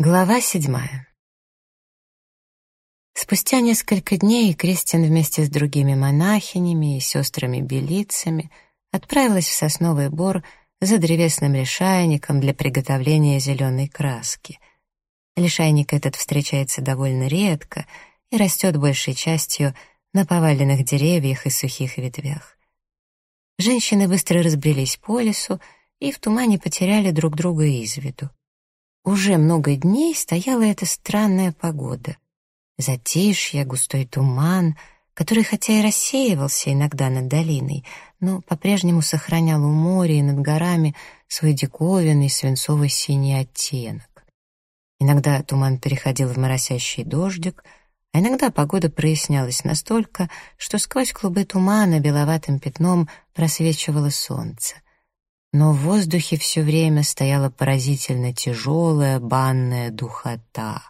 Глава седьмая. Спустя несколько дней Кристин вместе с другими монахинями и сестрами-белицами отправилась в сосновый бор за древесным лишайником для приготовления зеленой краски. Лишайник этот встречается довольно редко и растет большей частью на поваленных деревьях и сухих ветвях. Женщины быстро разбрелись по лесу и в тумане потеряли друг друга из виду. Уже много дней стояла эта странная погода. Затишье, густой туман, который хотя и рассеивался иногда над долиной, но по-прежнему сохранял у моря и над горами свой диковинный свинцовый синий оттенок. Иногда туман переходил в моросящий дождик, а иногда погода прояснялась настолько, что сквозь клубы тумана беловатым пятном просвечивало солнце но в воздухе все время стояла поразительно тяжелая банная духота.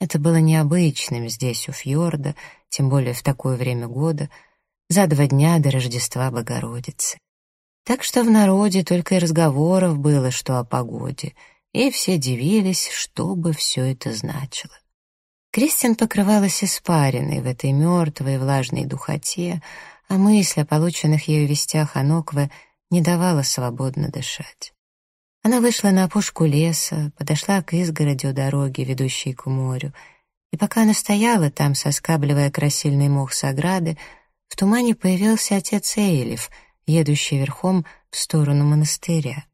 Это было необычным здесь, у фьорда, тем более в такое время года, за два дня до Рождества Богородицы. Так что в народе только и разговоров было, что о погоде, и все дивились, что бы все это значило. Кристин покрывалась испариной в этой мертвой влажной духоте, а мысль о полученных ею вестях о Нокве — не давала свободно дышать. Она вышла на опушку леса, подошла к изгороди у дороги, ведущей к морю, и пока она стояла там, соскабливая красильный мох с ограды, в тумане появился отец Эйлиф, едущий верхом в сторону монастыря.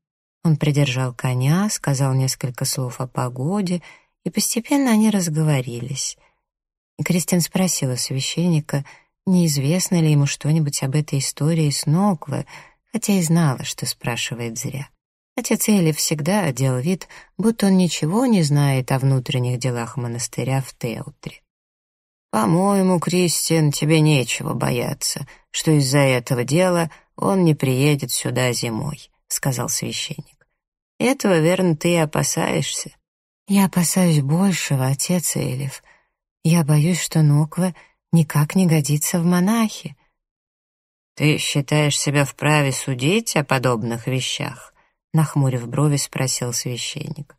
Он придержал коня, сказал несколько слов о погоде, и постепенно они разговорились. И Кристин спросила священника, неизвестно ли ему что-нибудь об этой истории с Нокве, хотя и знала, что спрашивает зря. Отец Эли всегда делал вид, будто он ничего не знает о внутренних делах монастыря в Теутре. «По-моему, Кристиан, тебе нечего бояться, что из-за этого дела он не приедет сюда зимой», — сказал священник. «Этого, верно, ты и опасаешься». «Я опасаюсь большего, отец Элев. Я боюсь, что Ноква никак не годится в монахи. «Ты считаешь себя вправе судить о подобных вещах?» Нахмурив брови, спросил священник.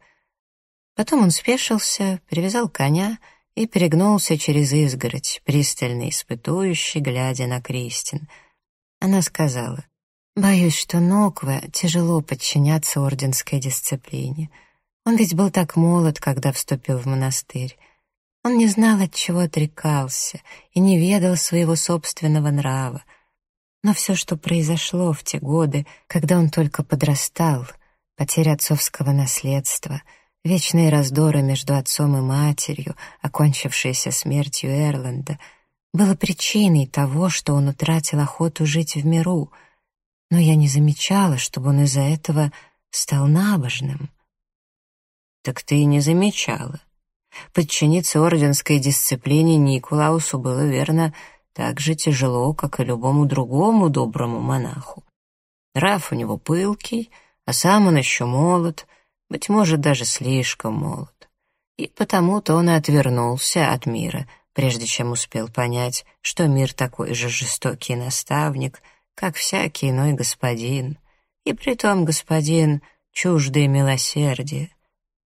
Потом он спешился, привязал коня и перегнулся через изгородь, пристально испытующий, глядя на Кристин. Она сказала, «Боюсь, что Ноква тяжело подчиняться орденской дисциплине. Он ведь был так молод, когда вступил в монастырь. Он не знал, от чего отрекался, и не ведал своего собственного нрава. Но все, что произошло в те годы, когда он только подрастал, потеря отцовского наследства, вечные раздоры между отцом и матерью, окончившиеся смертью Эрланда, было причиной того, что он утратил охоту жить в миру, но я не замечала, чтобы он из-за этого стал набожным. «Так ты и не замечала. Подчиниться орденской дисциплине Николаусу было, верно, — так же тяжело, как и любому другому доброму монаху. Раф у него пылкий, а сам он еще молод, быть может, даже слишком молод. И потому-то он и отвернулся от мира, прежде чем успел понять, что мир такой же жестокий наставник, как всякий иной господин, и притом господин чуждый милосердия.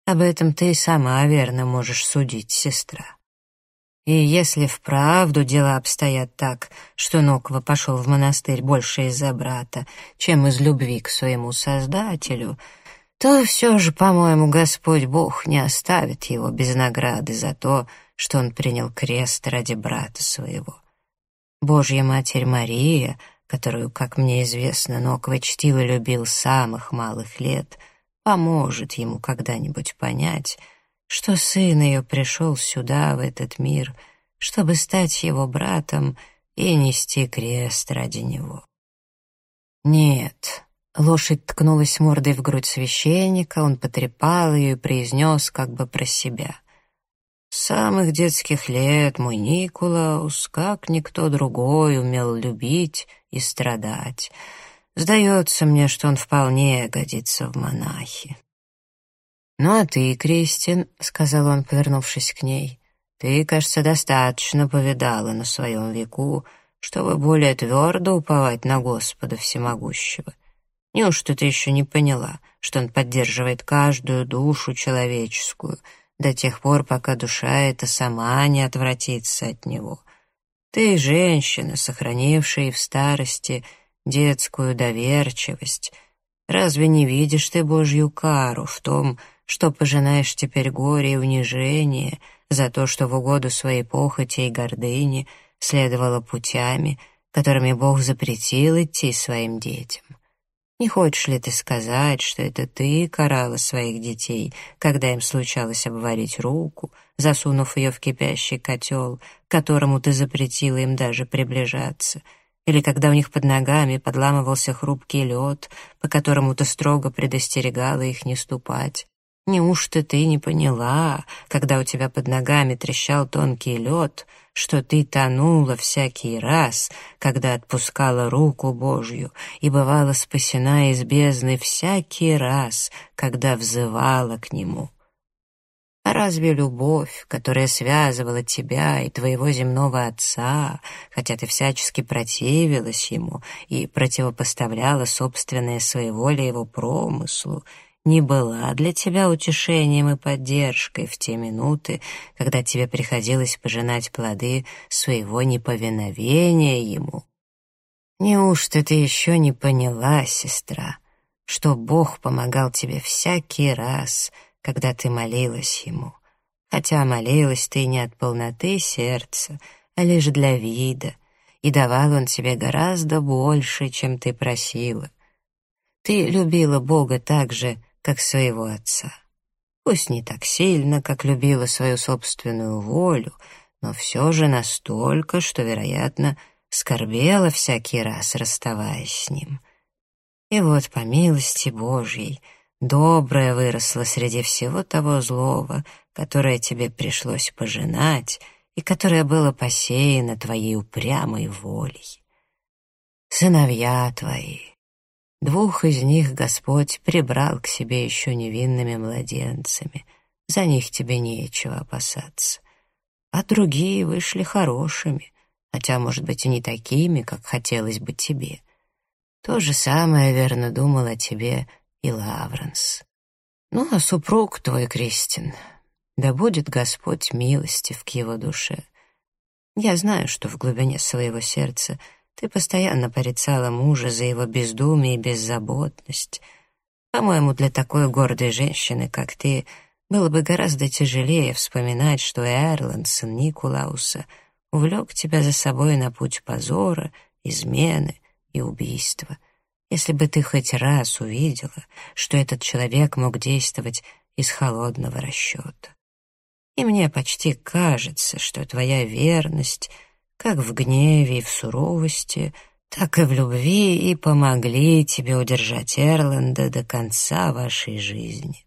Об этом ты и сама верно можешь судить, сестра. И если вправду дела обстоят так, что Ноква пошел в монастырь больше из-за брата, чем из любви к своему Создателю, то все же, по-моему, Господь Бог не оставит его без награды за то, что он принял крест ради брата своего. Божья Матерь Мария, которую, как мне известно, Ноква чтил и любил с самых малых лет, поможет ему когда-нибудь понять, что сын ее пришел сюда, в этот мир, чтобы стать его братом и нести крест ради него. Нет, лошадь ткнулась мордой в грудь священника, он потрепал ее и произнес как бы про себя. С самых детских лет мой Николаус, как никто другой, умел любить и страдать. Сдается мне, что он вполне годится в монахи. «Ну а ты, Кристин», — сказал он, повернувшись к ней, — «ты, кажется, достаточно повидала на своем веку, чтобы более твердо уповать на Господа Всемогущего. Неужто ты еще не поняла, что он поддерживает каждую душу человеческую до тех пор, пока душа эта сама не отвратится от него? Ты женщина, сохранившая в старости детскую доверчивость. Разве не видишь ты Божью кару в том, что пожинаешь теперь горе и унижение за то, что в угоду своей похоти и гордыни следовала путями, которыми Бог запретил идти своим детям? Не хочешь ли ты сказать, что это ты карала своих детей, когда им случалось обварить руку, засунув ее в кипящий котел, которому ты запретила им даже приближаться, или когда у них под ногами подламывался хрупкий лед, по которому ты строго предостерегала их не ступать? Неужто ты не поняла, когда у тебя под ногами трещал тонкий лед, что ты тонула всякий раз, когда отпускала руку Божью, и бывала спасена из бездны всякий раз, когда взывала к Нему? А разве любовь, которая связывала тебя и твоего земного отца, хотя ты всячески противилась ему и противопоставляла собственное своеволие его промыслу, не была для тебя утешением и поддержкой в те минуты, когда тебе приходилось пожинать плоды своего неповиновения ему. Неужто ты еще не поняла, сестра, что Бог помогал тебе всякий раз, когда ты молилась ему, хотя молилась ты не от полноты сердца, а лишь для вида, и давал он тебе гораздо больше, чем ты просила. Ты любила Бога так же, как своего отца. Пусть не так сильно, как любила свою собственную волю, но все же настолько, что, вероятно, скорбела всякий раз, расставаясь с ним. И вот, по милости Божьей, доброе выросло среди всего того злого, которое тебе пришлось пожинать и которое было посеяно твоей упрямой волей. Сыновья твои, Двух из них Господь прибрал к себе еще невинными младенцами. За них тебе нечего опасаться. А другие вышли хорошими, хотя, может быть, и не такими, как хотелось бы тебе. То же самое, верно, думал о тебе и Лавренс. Ну, а супруг твой, Кристин, да будет Господь милостив к его душе. Я знаю, что в глубине своего сердца — ты постоянно порицала мужа за его бездумие и беззаботность. По-моему, для такой гордой женщины, как ты, было бы гораздо тяжелее вспоминать, что Эрланд, сын Никулауса, увлек тебя за собой на путь позора, измены и убийства. Если бы ты хоть раз увидела, что этот человек мог действовать из холодного расчета. И мне почти кажется, что твоя верность — как в гневе и в суровости, так и в любви, и помогли тебе удержать Эрланда до конца вашей жизни.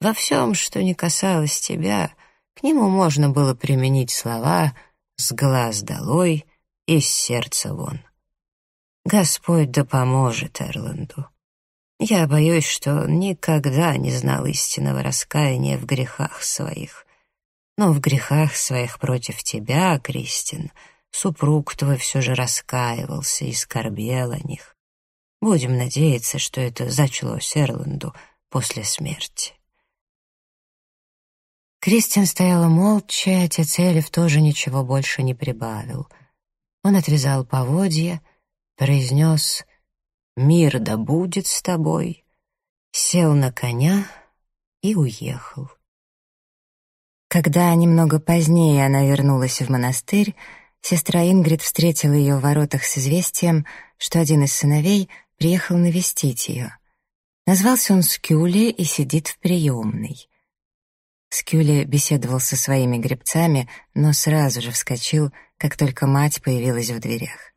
Во всем, что не касалось тебя, к нему можно было применить слова «с глаз долой» и «с сердца вон». Господь да поможет Эрланду. Я боюсь, что он никогда не знал истинного раскаяния в грехах своих но в грехах своих против тебя, Кристин, супруг твой все же раскаивался и скорбел о них. Будем надеяться, что это зачло Серланду после смерти. Кристин стояла молча, и отец Элев тоже ничего больше не прибавил. Он отвязал поводья, произнес «Мир да будет с тобой», сел на коня и уехал. Когда немного позднее она вернулась в монастырь, сестра Ингрид встретила ее в воротах с известием, что один из сыновей приехал навестить ее. Назвался он Скюли и сидит в приемной. Скюли беседовал со своими гребцами, но сразу же вскочил, как только мать появилась в дверях.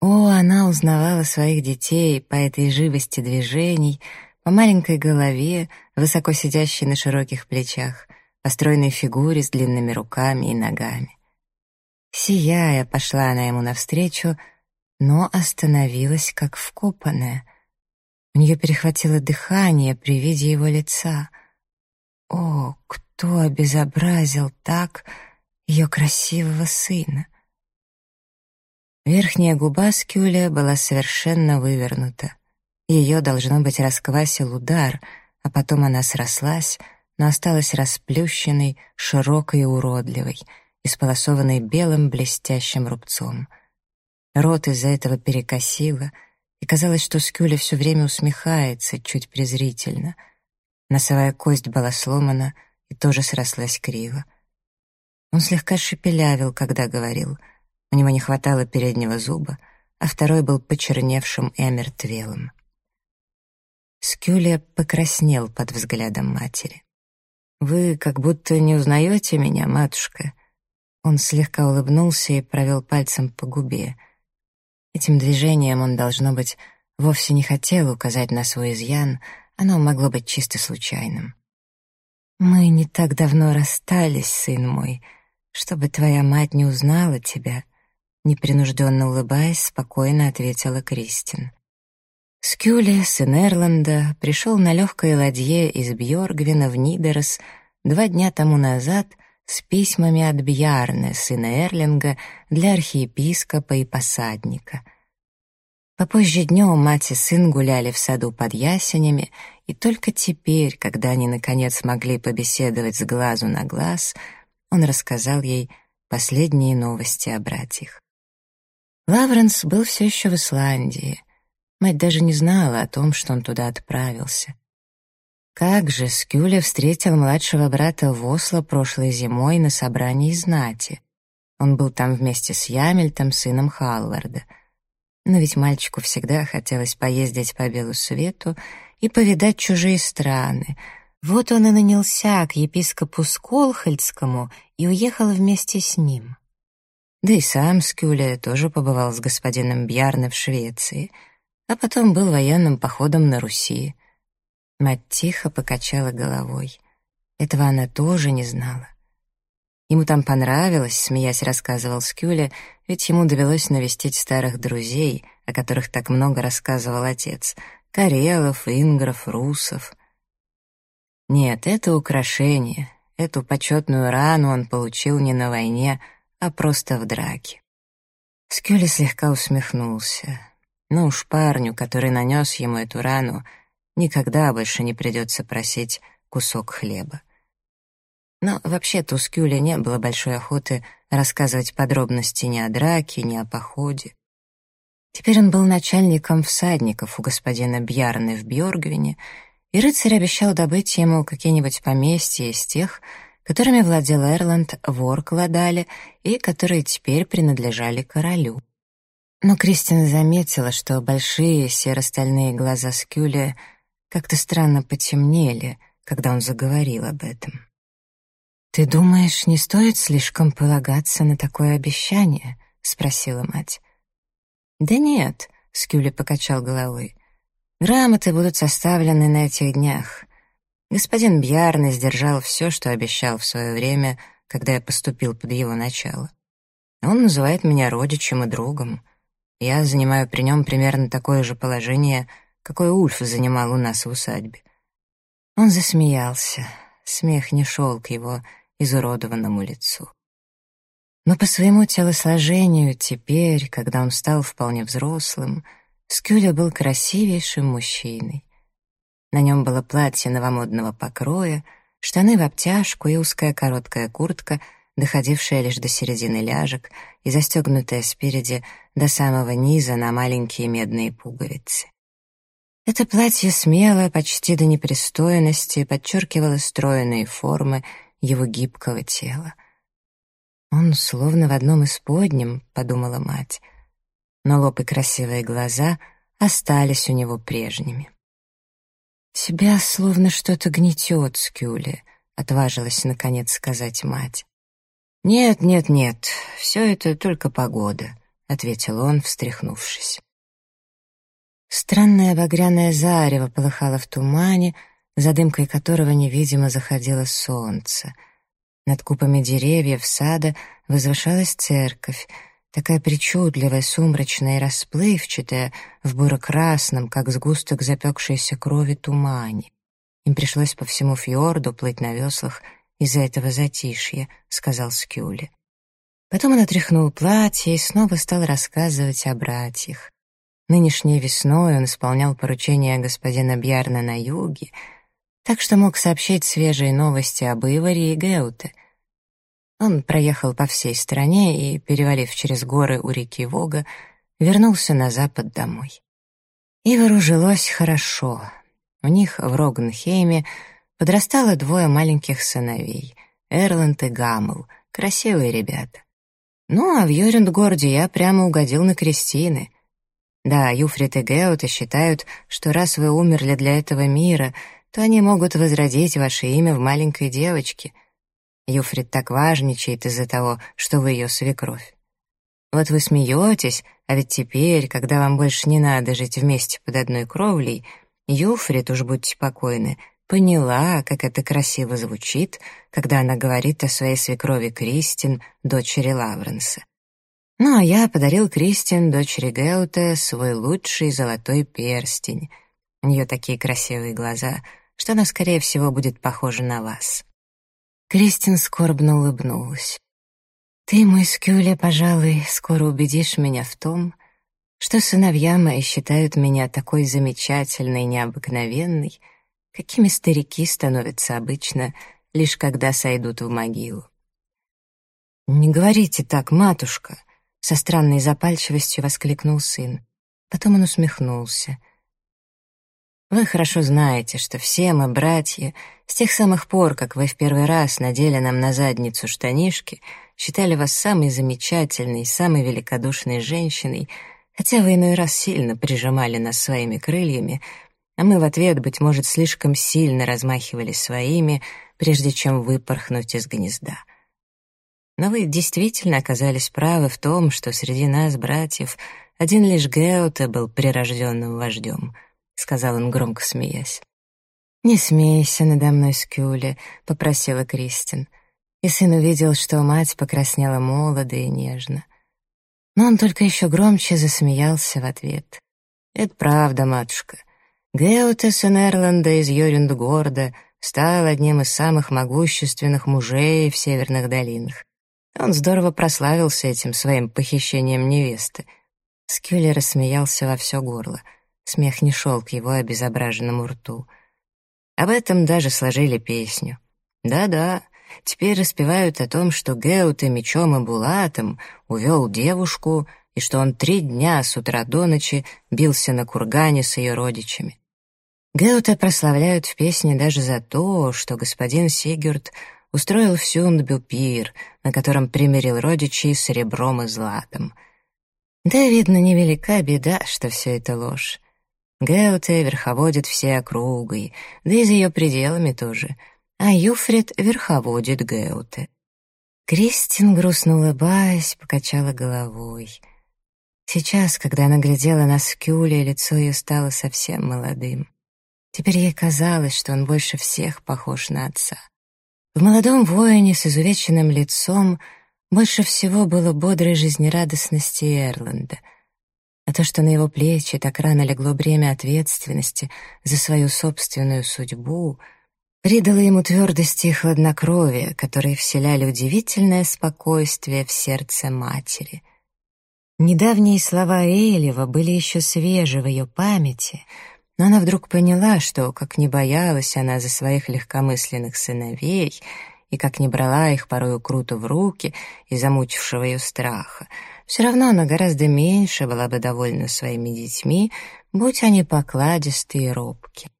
О, она узнавала своих детей по этой живости движений, по маленькой голове, высоко сидящей на широких плечах, по стройной фигуре с длинными руками и ногами. Сияя, пошла она ему навстречу, но остановилась как вкопанная. У нее перехватило дыхание при виде его лица. О, кто обезобразил так ее красивого сына? Верхняя губа Скюля была совершенно вывернута. Ее, должно быть, расквасил удар, а потом она срослась, но осталась расплющенной, широкой и уродливой, исполосованной белым блестящим рубцом. Рот из-за этого перекосило, и казалось, что Скюля все время усмехается, чуть презрительно. Носовая кость была сломана и тоже срослась криво. Он слегка шепелявил, когда говорил. У него не хватало переднего зуба, а второй был почерневшим и омертвелым. Скюля покраснел под взглядом матери. «Вы как будто не узнаете меня, матушка?» Он слегка улыбнулся и провел пальцем по губе. Этим движением он, должно быть, вовсе не хотел указать на свой изъян, оно могло быть чисто случайным. «Мы не так давно расстались, сын мой, чтобы твоя мать не узнала тебя», непринужденно улыбаясь, спокойно ответила Кристин. Скюли, сын Эрланда, пришел на легкой ладье из Бьоргвина в Нидерс два дня тому назад с письмами от Бьярны, сына Эрлинга, для архиепископа и посадника. Попозже днем мать и сын гуляли в саду под ясенями, и только теперь, когда они наконец могли побеседовать с глазу на глаз, он рассказал ей последние новости о братьях. Лавренс был все еще в Исландии. Мать даже не знала о том, что он туда отправился. Как же Скюля встретил младшего брата в Осло прошлой зимой на собрании знати. Он был там вместе с Ямельтом, сыном Халварда. Но ведь мальчику всегда хотелось поездить по белу свету и повидать чужие страны. Вот он и нанялся к епископу Сколхольдскому и уехал вместе с ним. Да и сам Скюля тоже побывал с господином Бьярне в Швеции — а потом был военным походом на Руси. Мать тихо покачала головой. Этого она тоже не знала. Ему там понравилось, смеясь рассказывал Скюля, ведь ему довелось навестить старых друзей, о которых так много рассказывал отец, карелов, ингров, русов. Нет, это украшение, эту почетную рану он получил не на войне, а просто в драке. Скюля слегка усмехнулся. Ну уж парню, который нанес ему эту рану, никогда больше не придется просить кусок хлеба. Но вообще-то у Скюля не было большой охоты рассказывать подробности ни о драке, ни о походе. Теперь он был начальником всадников у господина Бьярны в Бьоргвине, и рыцарь обещал добыть ему какие-нибудь поместья из тех, которыми владел Эрланд в Оркладале и которые теперь принадлежали королю. Но Кристина заметила, что большие серо-стальные глаза Скюля как-то странно потемнели, когда он заговорил об этом. «Ты думаешь, не стоит слишком полагаться на такое обещание?» — спросила мать. «Да нет», — Скюля покачал головой. «Грамоты будут составлены на этих днях. Господин Бьярны сдержал все, что обещал в свое время, когда я поступил под его начало. Он называет меня родичем и другом. Я занимаю при нем примерно такое же положение, какое Ульф занимал у нас в усадьбе. Он засмеялся. Смех не шел к его изуродованному лицу. Но по своему телосложению теперь, когда он стал вполне взрослым, Скюля был красивейшим мужчиной. На нем было платье новомодного покроя, штаны в обтяжку и узкая короткая куртка — доходившая лишь до середины ляжек и застегнутая спереди до самого низа на маленькие медные пуговицы. Это платье смело, почти до непристойности, подчеркивало стройные формы его гибкого тела. «Он словно в одном из подним», — подумала мать, но лоб и красивые глаза остались у него прежними. «Себя словно что-то гнетет, Скюли», — отважилась наконец сказать мать. «Нет, нет, нет, все это только погода», — ответил он, встряхнувшись. Странное багряное зарево полыхало в тумане, за дымкой которого невидимо заходило солнце. Над купами деревьев сада возвышалась церковь, такая причудливая, сумрачная и расплывчатая, в буро-красном, как сгусток запекшейся крови тумане. Им пришлось по всему фьорду плыть на веслах из-за этого затишья», — сказал Скюли. Потом он отряхнул платье и снова стал рассказывать о братьях. Нынешней весной он исполнял поручение господина Бьярна на юге, так что мог сообщить свежие новости об Иваре и Геуте. Он проехал по всей стране и, перевалив через горы у реки Вога, вернулся на запад домой. Ивару жилось хорошо. У них в Рогенхейме подрастало двое маленьких сыновей — Эрланд и Гаммел, красивые ребята. Ну, а в Йорюндгорде я прямо угодил на Кристины. Да, Юфрит и Геута считают, что раз вы умерли для этого мира, то они могут возродить ваше имя в маленькой девочке. Юфрит так важничает из-за того, что вы ее свекровь. Вот вы смеетесь, а ведь теперь, когда вам больше не надо жить вместе под одной кровлей, Юфрит, уж будьте покойны, поняла, как это красиво звучит, когда она говорит о своей свекрови Кристин, дочери Лавренса. Ну, а я подарил Кристин, дочери Геуте, свой лучший золотой перстень. У нее такие красивые глаза, что она, скорее всего, будет похожа на вас. Кристин скорбно улыбнулась. «Ты, мой Скюля, пожалуй, скоро убедишь меня в том, что сыновья мои считают меня такой замечательной и необыкновенной, какими старики становятся обычно, лишь когда сойдут в могилу. «Не говорите так, матушка!» Со странной запальчивостью воскликнул сын. Потом он усмехнулся. «Вы хорошо знаете, что все мы, братья, с тех самых пор, как вы в первый раз надели нам на задницу штанишки, считали вас самой замечательной, самой великодушной женщиной, хотя вы иной раз сильно прижимали нас своими крыльями, а мы в ответ, быть может, слишком сильно размахивали своими, прежде чем выпорхнуть из гнезда». Но вы действительно оказались правы в том, что среди нас, братьев, один лишь Геоте был прирожденным вождем», — сказал он, громко смеясь. «Не смейся надо мной, Скюле», — попросила Кристин. И сын увидел, что мать покраснела молодо и нежно. Но он только еще громче засмеялся в ответ. «Это правда, матушка. Геоте, сын Эрланда из Йорюндгорда, стал одним из самых могущественных мужей в северных долинах. Он здорово прославился этим своим похищением невесты. Скюли рассмеялся во все горло. Смех не шел к его обезображенному рту. Об этом даже сложили песню. Да-да, теперь распевают о том, что Геуте мечом и булатом увел девушку и что он три дня с утра до ночи бился на кургане с ее родичами. Геуте прославляют в песне даже за то, что господин Сигюрд устроил в Сюндбю пир, на котором примирил родичей серебром и златом. Да, видно, невелика беда, что все это ложь. Геуте верховодит все округой, да и за ее пределами тоже, а Юфрид верховодит Геуте. Кристин, грустно улыбаясь, покачала головой. Сейчас, когда она глядела на Скюля, лицо ее стало совсем молодым. Теперь ей казалось, что он больше всех похож на отца. В молодом воине с изувеченным лицом больше всего было бодрой жизнерадостности Эрланда. А то, что на его плечи так рано легло бремя ответственности за свою собственную судьбу, придало ему твердости и хладнокровия, которые вселяли удивительное спокойствие в сердце матери. Недавние слова Эйлева были еще свежи в ее памяти — но она вдруг поняла, что, как не боялась она за своих легкомысленных сыновей, и как не брала их порою круто в руки и замучившего ее страха, все равно она гораздо меньше была бы довольна своими детьми, будь они покладистые и робки.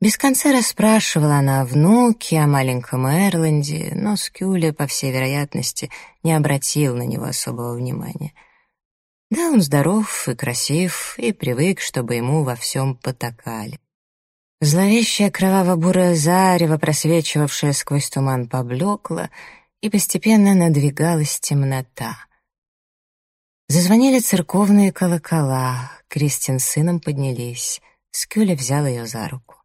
Без конца расспрашивала она о внуке, о маленьком Эрланде, но Скюля, по всей вероятности, не обратил на него особого внимания — да, он здоров и красив, и привык, чтобы ему во всем потакали. Зловещая кроваво-бурая зарево, просвечивавшая сквозь туман, поблекла, и постепенно надвигалась темнота. Зазвонили церковные колокола, Кристин с сыном поднялись. Скюля взял ее за руку.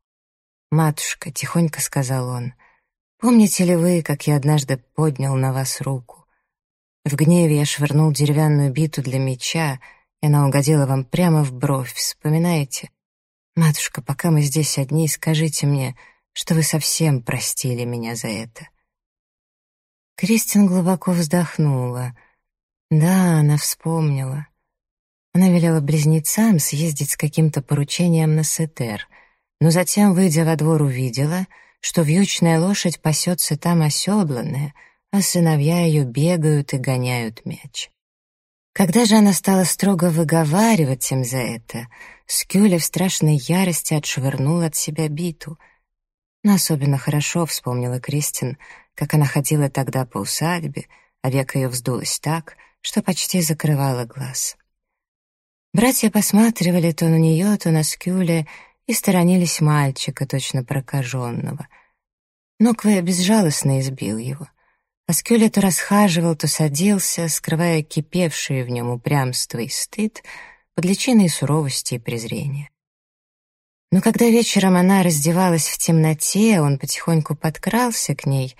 «Матушка», — тихонько сказал он, — «помните ли вы, как я однажды поднял на вас руку? В гневе я швырнул деревянную биту для меча, и она угодила вам прямо в бровь, вспоминаете? Матушка, пока мы здесь одни, скажите мне, что вы совсем простили меня за это. Кристин глубоко вздохнула. Да, она вспомнила. Она велела близнецам съездить с каким-то поручением на Сетер, но затем, выйдя во двор, увидела, что вьючная лошадь пасется там оседланная, а сыновья ее бегают и гоняют мяч. Когда же она стала строго выговаривать им за это, Скюля в страшной ярости отшвырнула от себя биту. Но особенно хорошо вспомнила Кристин, как она ходила тогда по усадьбе, а века ее вздулось так, что почти закрывала глаз. Братья посматривали то на нее, то на Скюля и сторонились мальчика, точно прокаженного. Нокве безжалостно избил его. А Скюля то расхаживал, то садился, скрывая кипевшие в нем упрямство и стыд под личиной суровости и презрения. Но когда вечером она раздевалась в темноте, он потихоньку подкрался к ней,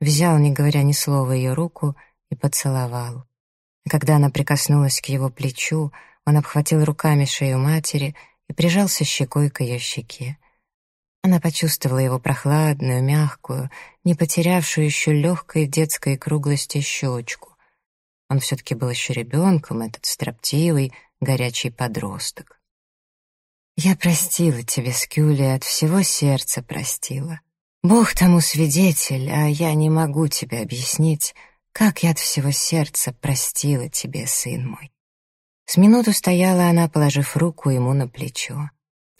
взял, не говоря ни слова, ее руку и поцеловал. И когда она прикоснулась к его плечу, он обхватил руками шею матери и прижался щекой к ее щеке. Она почувствовала его прохладную, мягкую, не потерявшую еще легкой детской круглости щечку. Он все-таки был еще ребенком, этот строптивый, горячий подросток. «Я простила тебе, Скюли, от всего сердца простила. Бог тому свидетель, а я не могу тебе объяснить, как я от всего сердца простила тебе, сын мой». С минуту стояла она, положив руку ему на плечо.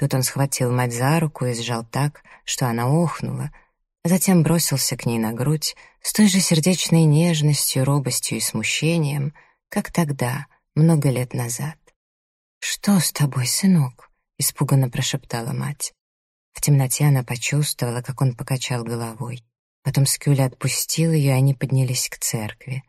Тут он схватил мать за руку и сжал так, что она охнула, а затем бросился к ней на грудь с той же сердечной нежностью, робостью и смущением, как тогда, много лет назад. «Что с тобой, сынок?» — испуганно прошептала мать. В темноте она почувствовала, как он покачал головой. Потом Скюля отпустил ее, и они поднялись к церкви.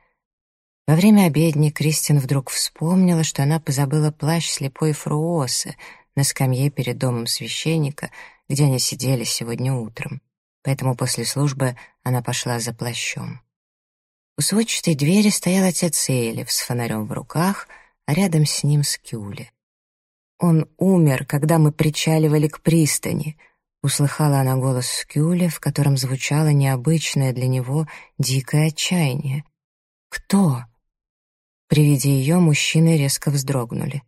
Во время обедни Кристин вдруг вспомнила, что она позабыла плащ слепой Фруосы на скамье перед домом священника, где они сидели сегодня утром. Поэтому после службы она пошла за плащом. У сводчатой двери стоял отец Элев с фонарем в руках, а рядом с ним Скюли. «Он умер, когда мы причаливали к пристани», — услыхала она голос Скюли, в котором звучало необычное для него дикое отчаяние. «Кто?» При виде ее мужчины резко вздрогнули.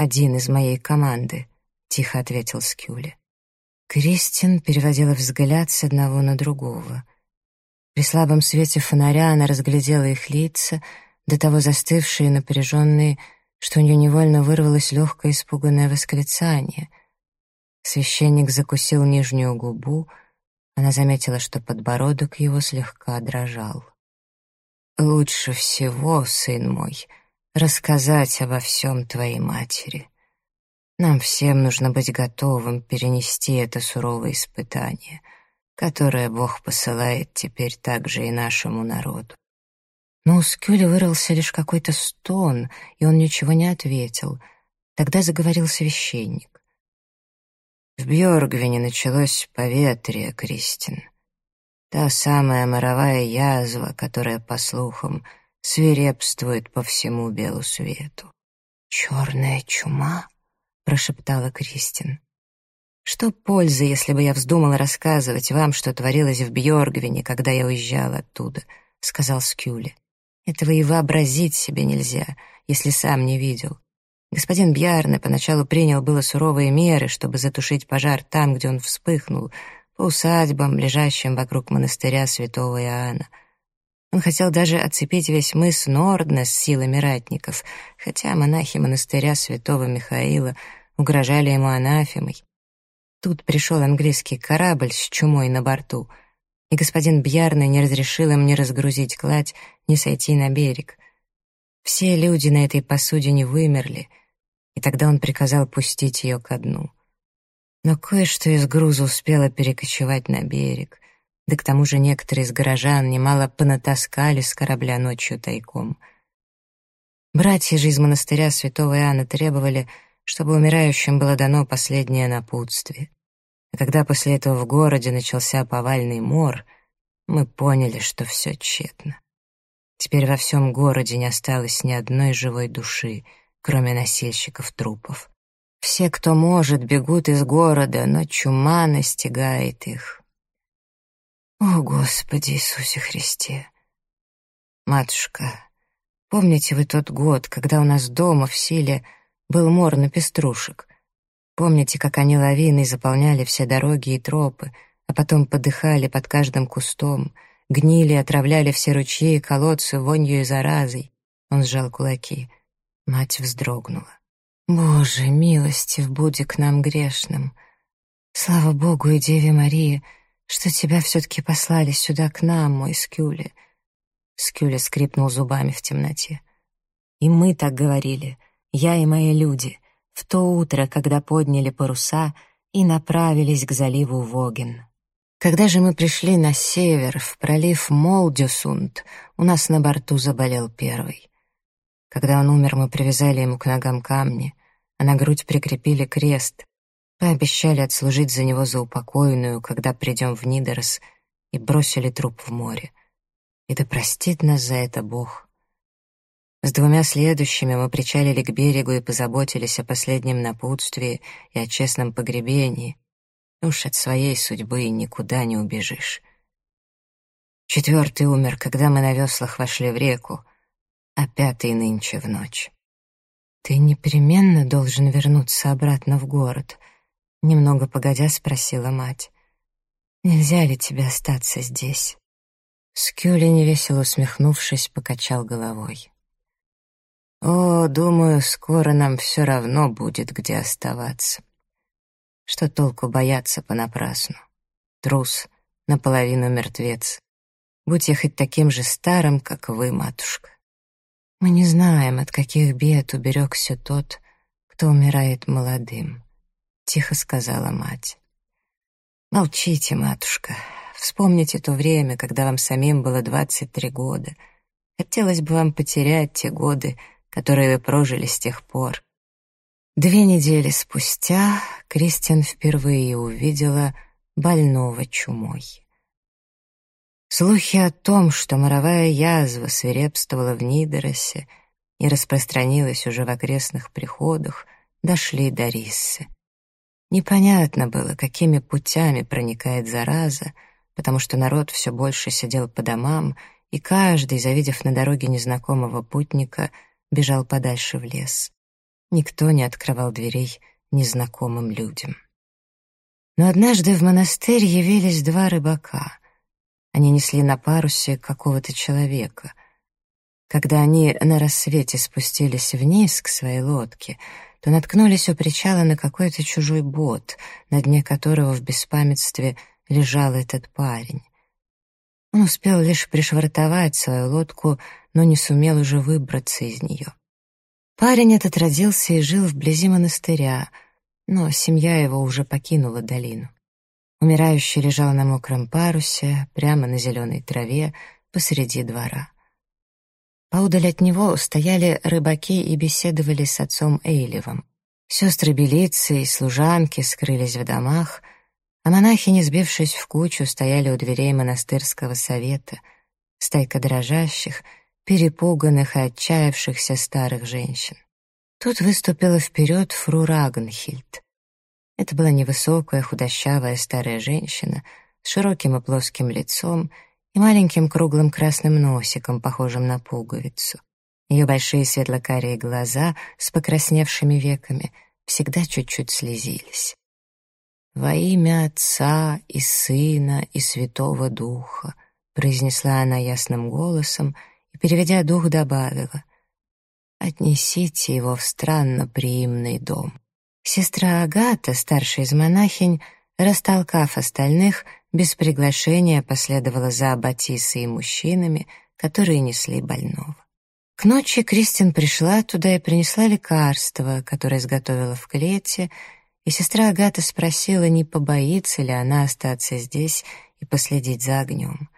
«Один из моей команды», — тихо ответил Скюли. Кристин переводила взгляд с одного на другого. При слабом свете фонаря она разглядела их лица, до того застывшие и напряженные, что у нее невольно вырвалось легкое испуганное восклицание. Священник закусил нижнюю губу, она заметила, что подбородок его слегка дрожал. Лучше всего, сын мой, рассказать обо всем твоей матери. Нам всем нужно быть готовым перенести это суровое испытание, которое Бог посылает теперь также и нашему народу. Но у Скюли вырвался лишь какой-то стон, и он ничего не ответил. Тогда заговорил священник. В Бьоргвине началось поветрие, Кристин. Та самая моровая язва, которая, по слухам, свирепствует по всему белу свету. «Черная чума?» — прошептала Кристин. «Что пользы, если бы я вздумала рассказывать вам, что творилось в Бьоргвине, когда я уезжала оттуда?» — сказал Скюли. «Этого и вообразить себе нельзя, если сам не видел. Господин Бьярне поначалу принял было суровые меры, чтобы затушить пожар там, где он вспыхнул, по усадьбам, лежащим вокруг монастыря святого Иоанна. Он хотел даже оцепить весь мыс Нордна с силами ратников, хотя монахи монастыря святого Михаила угрожали ему анафемой. Тут пришел английский корабль с чумой на борту, и господин Бьярны не разрешил им ни разгрузить кладь, ни сойти на берег. Все люди на этой посудине вымерли, и тогда он приказал пустить ее ко дну. Но кое-что из груза успело перекочевать на берег, да к тому же некоторые из горожан немало понатаскали с корабля ночью тайком. Братья же из монастыря святого Иоанна требовали, чтобы умирающим было дано последнее напутствие. А когда после этого в городе начался повальный мор, мы поняли, что все тщетно. Теперь во всем городе не осталось ни одной живой души, кроме носильщиков трупов. Все, кто может, бегут из города, но чума настигает их. О, Господи Иисусе Христе! Матушка, Помните вы тот год, когда у нас дома в силе был мор на пеструшек? Помните, как они лавиной заполняли все дороги и тропы, а потом подыхали под каждым кустом, гнили и отравляли все ручьи и колодцы вонью и заразой? Он сжал кулаки. Мать вздрогнула. «Боже, милостив буди к нам грешным! Слава Богу и Деве Марии, что тебя все-таки послали сюда к нам, мой Скюли!» Скюля скрипнул зубами в темноте. «И мы так говорили, я и мои люди, в то утро, когда подняли паруса и направились к заливу Воген. Когда же мы пришли на север, в пролив Молдюсунд, у нас на борту заболел первый. Когда он умер, мы привязали ему к ногам камни, а на грудь прикрепили крест, пообещали отслужить за него за упокойную, когда придем в Нидерс, и бросили труп в море и да простит нас за это Бог. С двумя следующими мы причалили к берегу и позаботились о последнем напутствии и о честном погребении. Уж от своей судьбы никуда не убежишь. Четвертый умер, когда мы на веслах вошли в реку, а пятый нынче в ночь. «Ты непременно должен вернуться обратно в город», — немного погодя спросила мать. «Нельзя ли тебе остаться здесь?» Скюли, невесело усмехнувшись, покачал головой. «О, думаю, скоро нам все равно будет где оставаться. Что толку бояться понапрасну? Трус, наполовину мертвец. Будь я хоть таким же старым, как вы, матушка. Мы не знаем, от каких бед уберегся тот, кто умирает молодым», — тихо сказала мать. «Молчите, матушка, Вспомните то время, когда вам самим было 23 года. Хотелось бы вам потерять те годы, которые вы прожили с тех пор. Две недели спустя Кристин впервые увидела больного чумой. Слухи о том, что моровая язва свирепствовала в Нидеросе и распространилась уже в окрестных приходах, дошли до Риссы. Непонятно было, какими путями проникает зараза, потому что народ все больше сидел по домам, и каждый, завидев на дороге незнакомого путника, бежал подальше в лес. Никто не открывал дверей незнакомым людям. Но однажды в монастырь явились два рыбака. Они несли на парусе какого-то человека. Когда они на рассвете спустились вниз к своей лодке, то наткнулись у причала на какой-то чужой бот, на дне которого в беспамятстве лежал этот парень. Он успел лишь пришвартовать свою лодку, но не сумел уже выбраться из нее. Парень этот родился и жил вблизи монастыря, но семья его уже покинула долину. Умирающий лежал на мокром парусе, прямо на зеленой траве, посреди двора. Поудаль от него стояли рыбаки и беседовали с отцом Эйлевом. Сестры Белицы и служанки скрылись в домах — а монахини, сбившись в кучу, стояли у дверей монастырского совета, стайка дрожащих, перепуганных и отчаявшихся старых женщин. Тут выступила вперед фру Рагнхильд. Это была невысокая, худощавая старая женщина с широким и плоским лицом и маленьким круглым красным носиком, похожим на пуговицу. Ее большие светлокарие глаза с покрасневшими веками всегда чуть-чуть слезились. «Во имя Отца и Сына и Святого Духа», произнесла она ясным голосом и, переведя дух, добавила, «Отнесите его в странноприимный дом». Сестра Агата, старшая из монахинь, растолкав остальных, без приглашения последовала за Аббатисой и мужчинами, которые несли больного. К ночи Кристин пришла туда и принесла лекарство, которое изготовила в клете, и сестра Агата спросила, не побоится ли она остаться здесь и последить за огнем.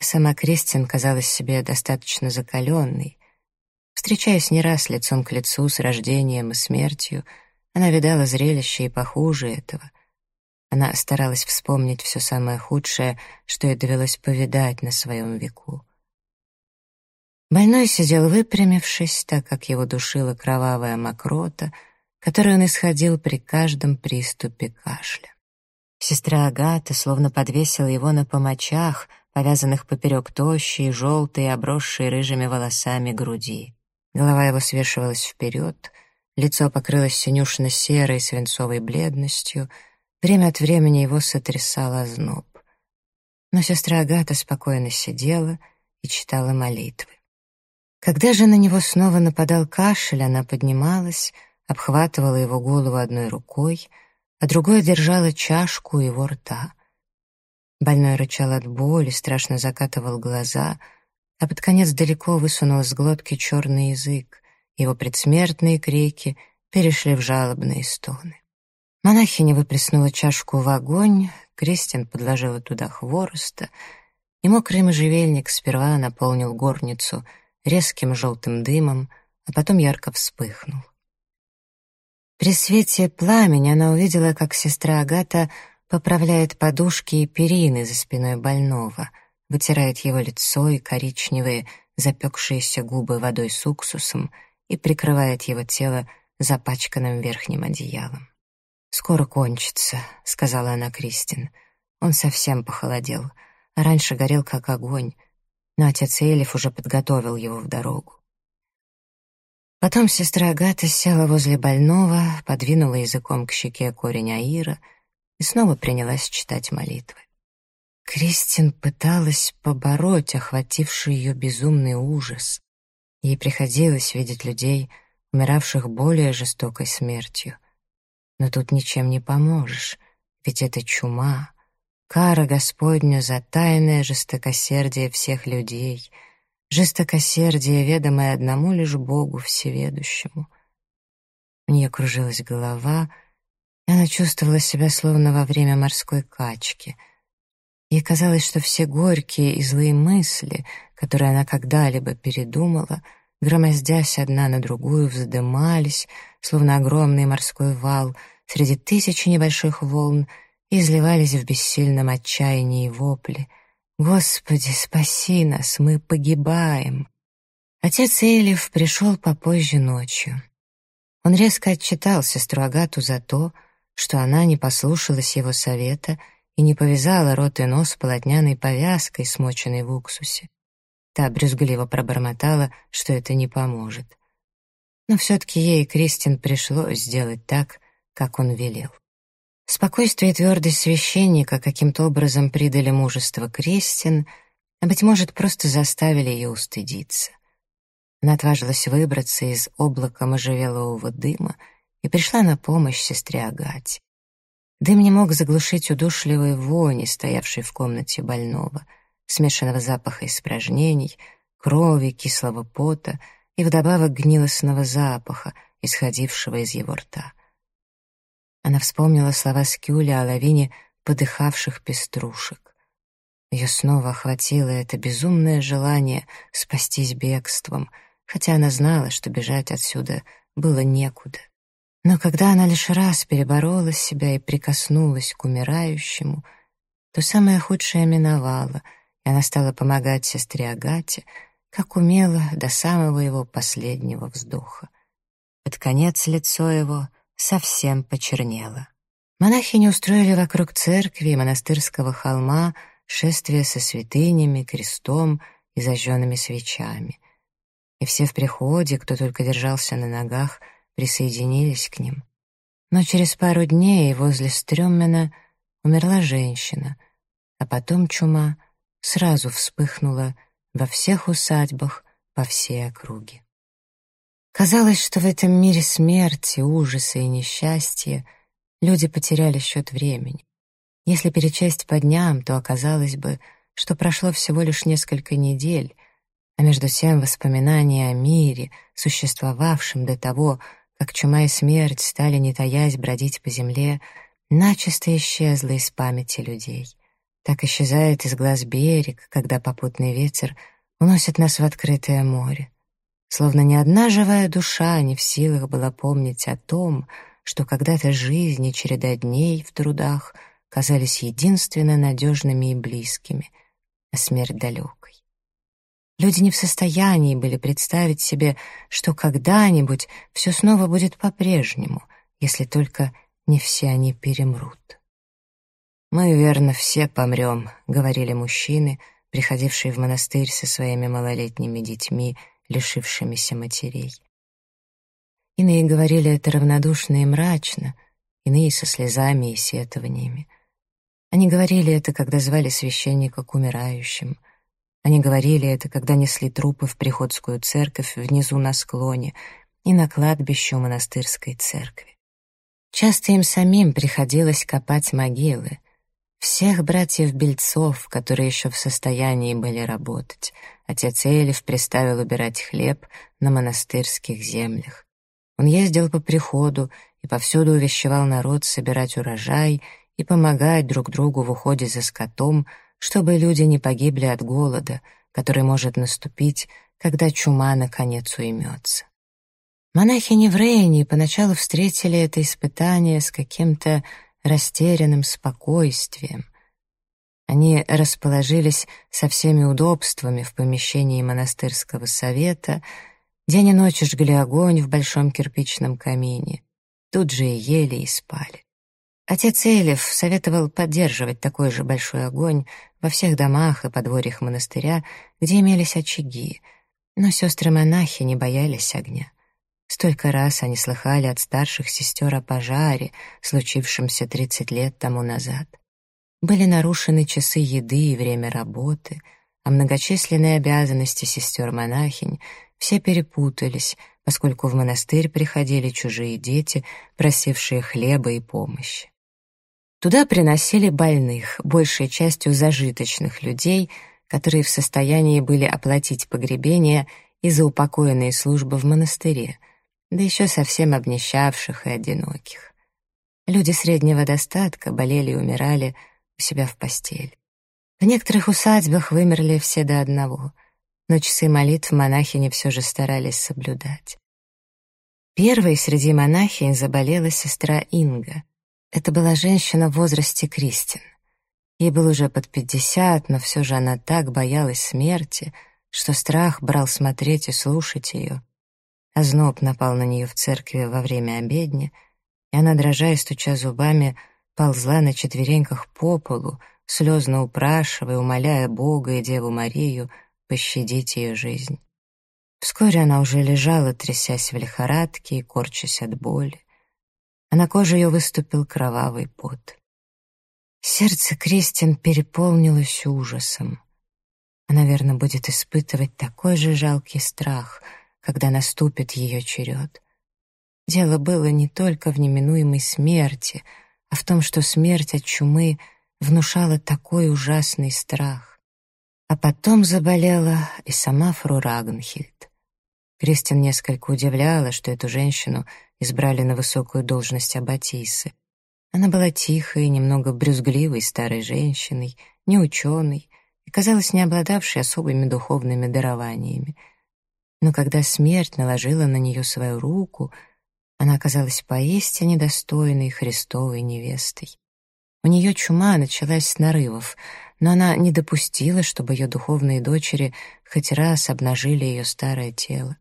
Сама Кристин казалась себе достаточно закаленной. Встречаясь не раз лицом к лицу с рождением и смертью, она видала зрелище и похуже этого. Она старалась вспомнить все самое худшее, что ей довелось повидать на своем веку. Больной сидел выпрямившись, так как его душила кровавая мокрота — который он исходил при каждом приступе кашля. Сестра Агата словно подвесила его на помочах, повязанных поперек тощей, желтой, обросшей рыжими волосами груди. Голова его свешивалась вперед, лицо покрылось синюшно-серой свинцовой бледностью, время от времени его сотрясал озноб. Но сестра Агата спокойно сидела и читала молитвы. Когда же на него снова нападал кашель, она поднималась, обхватывала его голову одной рукой, а другой держала чашку его рта. Больной рычал от боли, страшно закатывал глаза, а под конец далеко высунул из глотки черный язык. Его предсмертные крики перешли в жалобные стоны. Монахиня выплеснула чашку в огонь, Кристин подложила туда хвороста, и мокрый можжевельник сперва наполнил горницу резким желтым дымом, а потом ярко вспыхнул. При свете пламени она увидела, как сестра Агата поправляет подушки и перины за спиной больного, вытирает его лицо и коричневые запекшиеся губы водой с уксусом и прикрывает его тело запачканным верхним одеялом. «Скоро кончится», — сказала она Кристин. Он совсем похолодел, раньше горел как огонь, но отец Элиф уже подготовил его в дорогу. Потом сестра Агата села возле больного, подвинула языком к щеке корень Аира и снова принялась читать молитвы. Кристин пыталась побороть охвативший ее безумный ужас. Ей приходилось видеть людей, умиравших более жестокой смертью — но тут ничем не поможешь, ведь это чума, кара Господня за тайное жестокосердие всех людей, жестокосердие, ведомое одному лишь Богу Всеведущему. У нее кружилась голова, и она чувствовала себя словно во время морской качки. Ей казалось, что все горькие и злые мысли, которые она когда-либо передумала — громоздясь одна на другую, вздымались, словно огромный морской вал, среди тысячи небольших волн, и изливались в бессильном отчаянии и вопле. «Господи, спаси нас, мы погибаем!» Отец Элиф пришел попозже ночью. Он резко отчитал сестру Агату за то, что она не послушалась его совета и не повязала рот и нос полотняной повязкой, смоченной в уксусе. Та брюзгливо пробормотала, что это не поможет. Но все-таки ей, Кристин, пришлось сделать так, как он велел. Спокойствие и твердость священника каким-то образом придали мужество Кристин, а, быть может, просто заставили ее устыдиться. Она отважилась выбраться из облака можжевелового дыма и пришла на помощь сестре Агате. Дым не мог заглушить удушливой вони, стоявшей в комнате больного — смешанного запаха испражнений, крови, кислого пота и вдобавок гнилостного запаха, исходившего из его рта. Она вспомнила слова Скюля о лавине подыхавших пеструшек. Ее снова охватило это безумное желание спастись бегством, хотя она знала, что бежать отсюда было некуда. Но когда она лишь раз переборола себя и прикоснулась к умирающему, то самое худшее миновало — и она стала помогать сестре Агате, как умела до самого его последнего вздоха. Под конец лицо его совсем почернело. Монахи не устроили вокруг церкви и монастырского холма шествие со святынями, крестом и зажженными свечами. И все в приходе, кто только держался на ногах, присоединились к ним. Но через пару дней возле Стрёммена умерла женщина, а потом чума — сразу вспыхнула во всех усадьбах по всей округе. Казалось, что в этом мире смерти, ужаса и несчастья люди потеряли счет времени. Если перечесть по дням, то оказалось бы, что прошло всего лишь несколько недель, а между тем воспоминания о мире, существовавшем до того, как чума и смерть стали, не таясь, бродить по земле, начисто исчезло из памяти людей. Так исчезает из глаз берег, когда попутный ветер уносит нас в открытое море. Словно ни одна живая душа не в силах была помнить о том, что когда-то жизнь и череда дней в трудах казались единственно надежными и близкими, а смерть далекой. Люди не в состоянии были представить себе, что когда-нибудь все снова будет по-прежнему, если только не все они перемрут. «Мы, верно, все помрем», — говорили мужчины, приходившей в монастырь со своими малолетними детьми, лишившимися матерей. Иные говорили это равнодушно и мрачно, иные со слезами и сетованиями. Они говорили это, когда звали священника к умирающим. Они говорили это, когда несли трупы в приходскую церковь внизу на склоне и на кладбище у монастырской церкви. Часто им самим приходилось копать могилы. Всех братьев-бельцов, которые еще в состоянии были работать, отец Элев приставил убирать хлеб на монастырских землях. Он ездил по приходу и повсюду увещевал народ собирать урожай и помогать друг другу в уходе за скотом, чтобы люди не погибли от голода, который может наступить, когда чума наконец уймется. Монахини в Рейне поначалу встретили это испытание с каким-то растерянным спокойствием. Они расположились со всеми удобствами в помещении монастырского совета, день и ночь жгли огонь в большом кирпичном камине, тут же и ели, и спали. Отец Элев советовал поддерживать такой же большой огонь во всех домах и подворьях монастыря, где имелись очаги, но сестры-монахи не боялись огня. Столько раз они слыхали от старших сестер о пожаре, случившемся 30 лет тому назад. Были нарушены часы еды и время работы, а многочисленные обязанности сестер-монахинь все перепутались, поскольку в монастырь приходили чужие дети, просившие хлеба и помощи. Туда приносили больных, большей частью зажиточных людей, которые в состоянии были оплатить погребение и заупокоенные службы в монастыре, да еще совсем обнищавших и одиноких. Люди среднего достатка болели и умирали у себя в постели. В некоторых усадьбах вымерли все до одного, но часы молитв монахини все же старались соблюдать. Первой среди монахинь заболела сестра Инга. Это была женщина в возрасте Кристин. Ей было уже под пятьдесят, но все же она так боялась смерти, что страх брал смотреть и слушать ее, Озноб напал на нее в церкви во время обедни, и она, дрожа и стуча зубами, ползла на четвереньках по полу, слезно упрашивая, умоляя Бога и Деву Марию пощадить ее жизнь. Вскоре она уже лежала, трясясь в лихорадке и корчась от боли, а на коже ее выступил кровавый пот. Сердце Кристин переполнилось ужасом. Она, наверное, будет испытывать такой же жалкий страх — когда наступит ее черед. Дело было не только в неминуемой смерти, а в том, что смерть от чумы внушала такой ужасный страх. А потом заболела и сама фру Рагнхильд. Кристин несколько удивляла, что эту женщину избрали на высокую должность аббатисы. Она была тихой немного брюзгливой старой женщиной, не ученой и, казалось, не обладавшей особыми духовными дарованиями — но когда смерть наложила на нее свою руку, она оказалась поистине достойной Христовой невестой. У нее чума началась с нарывов, но она не допустила, чтобы ее духовные дочери хоть раз обнажили ее старое тело.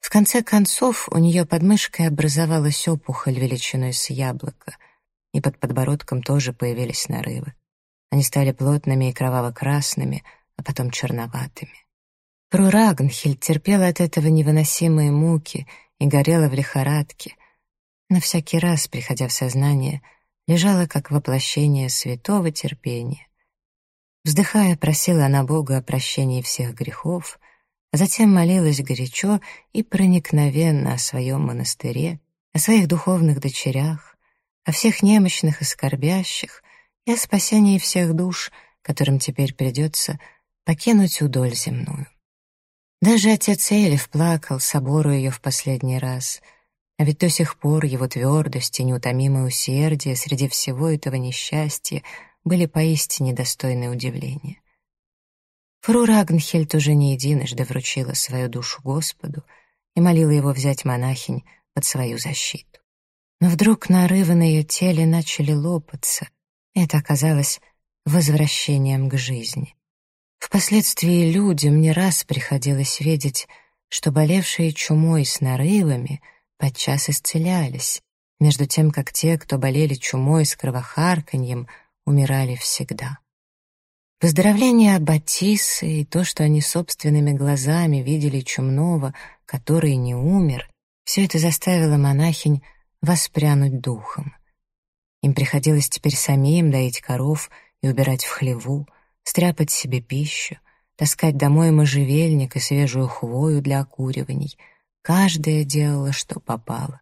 В конце концов, у нее под мышкой образовалась опухоль величиной с яблоко, и под подбородком тоже появились нарывы. Они стали плотными и кроваво-красными, а потом черноватыми. Фру Рагнхельд терпела от этого невыносимые муки и горела в лихорадке, но всякий раз, приходя в сознание, лежала как воплощение святого терпения. Вздыхая, просила она Бога о прощении всех грехов, а затем молилась горячо и проникновенно о своем монастыре, о своих духовных дочерях, о всех немощных и скорбящих и о спасении всех душ, которым теперь придется покинуть удоль земную. Даже отец Элев плакал собору ее в последний раз, а ведь до сих пор его твердость и неутомимое усердие среди всего этого несчастья были поистине достойны удивления. Фру Рагнхельд уже не единожды вручила свою душу Господу и молила его взять монахинь под свою защиту. Но вдруг нарывы на ее теле начали лопаться, и это оказалось возвращением к жизни. Впоследствии людям не раз приходилось видеть, что болевшие чумой с нарывами подчас исцелялись, между тем как те, кто болели чумой с кровохарканьем, умирали всегда. Выздоровление Батисы и то, что они собственными глазами видели Чумного, который не умер, все это заставило монахинь воспрянуть духом. Им приходилось теперь самим доить коров и убирать в хлеву, стряпать себе пищу, таскать домой можжевельник и свежую хвою для окуриваний. Каждая делала, что попало.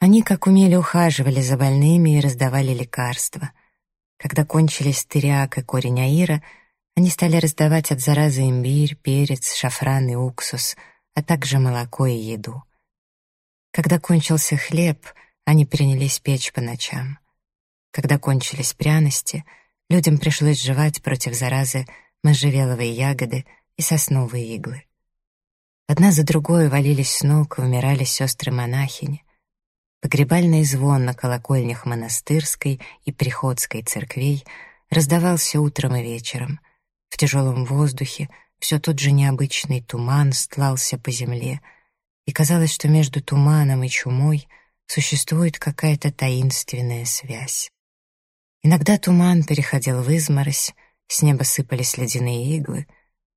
Они, как умели, ухаживали за больными и раздавали лекарства. Когда кончились тыряк и корень аира, они стали раздавать от заразы имбирь, перец, шафран и уксус, а также молоко и еду. Когда кончился хлеб, они перенялись печь по ночам. Когда кончились пряности, людям пришлось жевать против заразы можжевеловые ягоды и сосновые иглы. Одна за другой валились с ног, умирали сестры-монахини. Погребальный звон на колокольнях монастырской и приходской церквей раздавался утром и вечером. В тяжелом воздухе все тот же необычный туман стлался по земле, и казалось, что между туманом и чумой существует какая-то таинственная связь. Иногда туман переходил в изморозь, с неба сыпались ледяные иглы,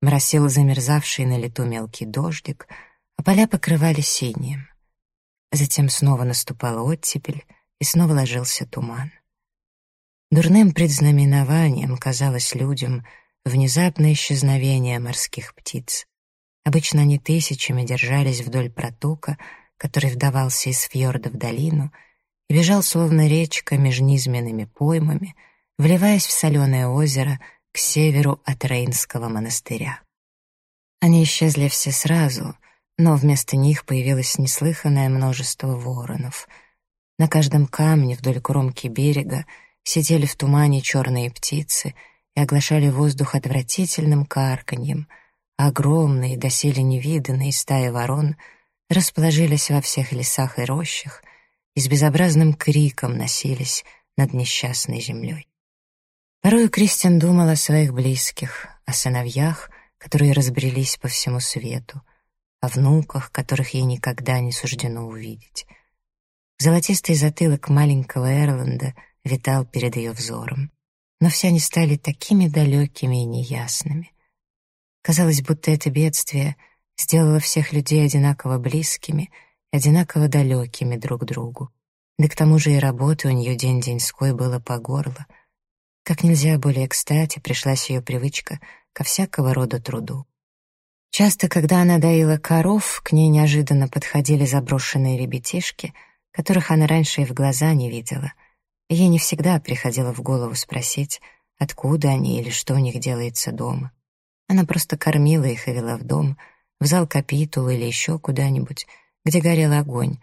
моросил замерзавший на лету мелкий дождик, а поля покрывали синим. Затем снова наступала оттепель, и снова ложился туман. Дурным предзнаменованием казалось людям внезапное исчезновение морских птиц. Обычно они тысячами держались вдоль протока, который вдавался из фьорда в долину — и бежал словно речка между низменными поймами, вливаясь в соленое озеро к северу от Рейнского монастыря. Они исчезли все сразу, но вместо них появилось неслыханное множество воронов. На каждом камне вдоль кромки берега сидели в тумане черные птицы и оглашали воздух отвратительным карканьем, а огромные, доселе невиданные стаи ворон расположились во всех лесах и рощах — и с безобразным криком носились над несчастной землей. Порою Кристин думал о своих близких, о сыновьях, которые разбрелись по всему свету, о внуках, которых ей никогда не суждено увидеть. Золотистый затылок маленького Эрланда витал перед ее взором, но все они стали такими далекими и неясными. Казалось, будто это бедствие сделало всех людей одинаково близкими — одинаково далекими друг другу. Да к тому же и работы у нее день-деньской было по горло. Как нельзя более кстати пришлась ее привычка ко всякого рода труду. Часто, когда она доила коров, к ней неожиданно подходили заброшенные ребятишки, которых она раньше и в глаза не видела. ей не всегда приходило в голову спросить, откуда они или что у них делается дома. Она просто кормила их и вела в дом, в зал капитул или еще куда-нибудь, где горел огонь,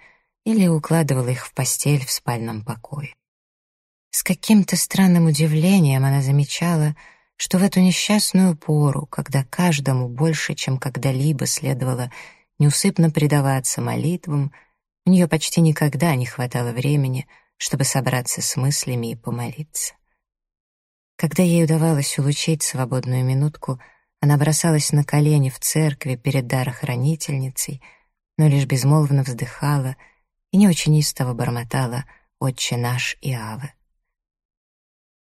или укладывала их в постель в спальном покое. С каким-то странным удивлением она замечала, что в эту несчастную пору, когда каждому больше, чем когда-либо следовало неусыпно предаваться молитвам, у нее почти никогда не хватало времени, чтобы собраться с мыслями и помолиться. Когда ей удавалось улучить свободную минутку, она бросалась на колени в церкви перед дарохранительницей — но лишь безмолвно вздыхала и не очень истово бормотала «Отче наш и Авы».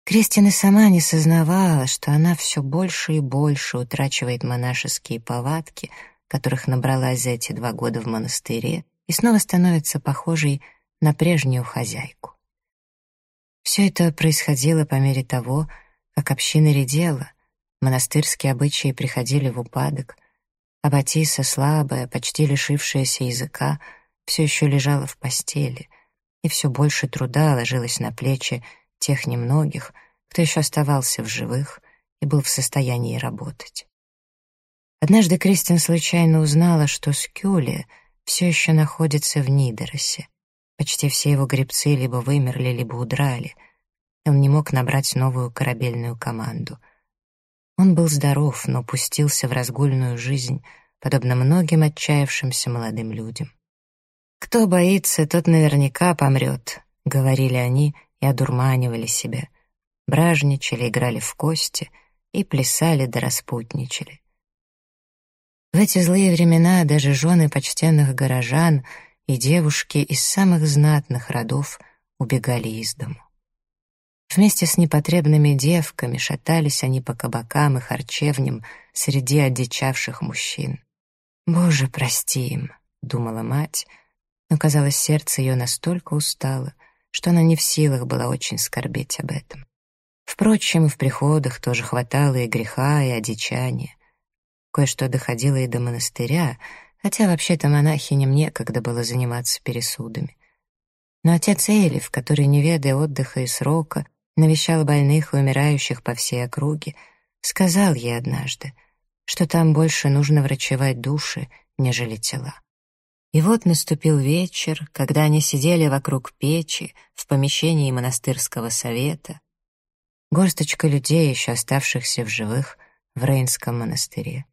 Кристина сама не сознавала, что она все больше и больше утрачивает монашеские повадки, которых набралась за эти два года в монастыре, и снова становится похожей на прежнюю хозяйку. Все это происходило по мере того, как община редела, монастырские обычаи приходили в упадок — а Батиса, слабая, почти лишившаяся языка, все еще лежала в постели, и все больше труда ложилось на плечи тех немногих, кто еще оставался в живых и был в состоянии работать. Однажды Кристин случайно узнала, что Скюли все еще находится в Нидеросе. Почти все его гребцы либо вымерли, либо удрали. Он не мог набрать новую корабельную команду. Он был здоров, но пустился в разгульную жизнь, подобно многим отчаявшимся молодым людям. «Кто боится, тот наверняка помрет», — говорили они и одурманивали себя. Бражничали, играли в кости и плясали да распутничали. В эти злые времена даже жены почтенных горожан и девушки из самых знатных родов убегали из дому. Вместе с непотребными девками шатались они по кабакам и харчевням среди одичавших мужчин. «Боже, прости им», — думала мать, но, казалось, сердце ее настолько устало, что она не в силах была очень скорбеть об этом. Впрочем, в приходах тоже хватало и греха, и одичания. Кое-что доходило и до монастыря, хотя вообще-то монахиням некогда было заниматься пересудами. Но отец Элиф, который, не ведая отдыха и срока, навещал больных и умирающих по всей округе, сказал ей однажды, что там больше нужно врачевать души, нежели тела. И вот наступил вечер, когда они сидели вокруг печи в помещении монастырского совета. Горсточка людей, еще оставшихся в живых, в Рейнском монастыре.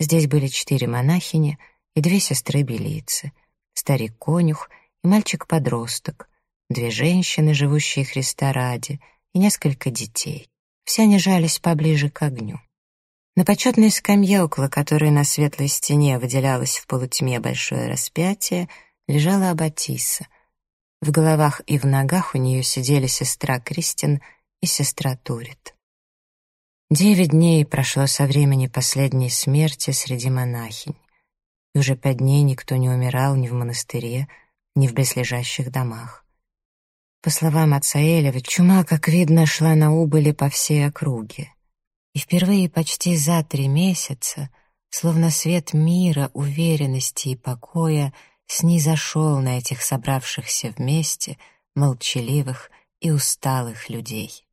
Здесь были четыре монахини и две сестры-белицы, старик-конюх и мальчик-подросток, две женщины, живущие Христа ради, и несколько детей. Все они жались поближе к огню. На почетной скамье, около которой на светлой стене выделялось в полутьме большое распятие, лежала Аббатиса. В головах и в ногах у нее сидели сестра Кристин и сестра Турит. Девять дней прошло со времени последней смерти среди монахинь, и уже пять дней никто не умирал ни в монастыре, ни в близлежащих домах. По словам отца Элева, чума, как видно, шла на убыли по всей округе. И впервые почти за три месяца, словно свет мира, уверенности и покоя, снизошел на этих собравшихся вместе молчаливых и усталых людей.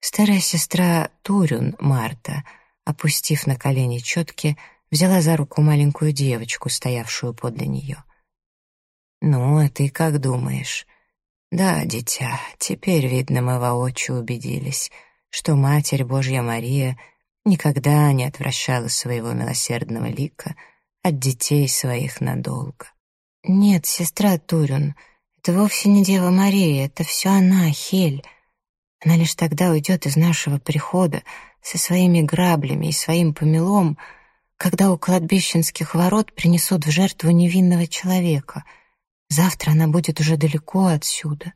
Старая сестра Турюн, Марта, опустив на колени четки, взяла за руку маленькую девочку, стоявшую подле нее. «Ну, а ты как думаешь?» Да, дитя, теперь, видно, мы воочию убедились, что Матерь Божья Мария никогда не отвращала своего милосердного лика от детей своих надолго. Нет, сестра Турюн, это вовсе не Дева Мария, это все она, Хель. Она лишь тогда уйдет из нашего прихода со своими граблями и своим помелом, когда у кладбищенских ворот принесут в жертву невинного человека — Завтра она будет уже далеко отсюда.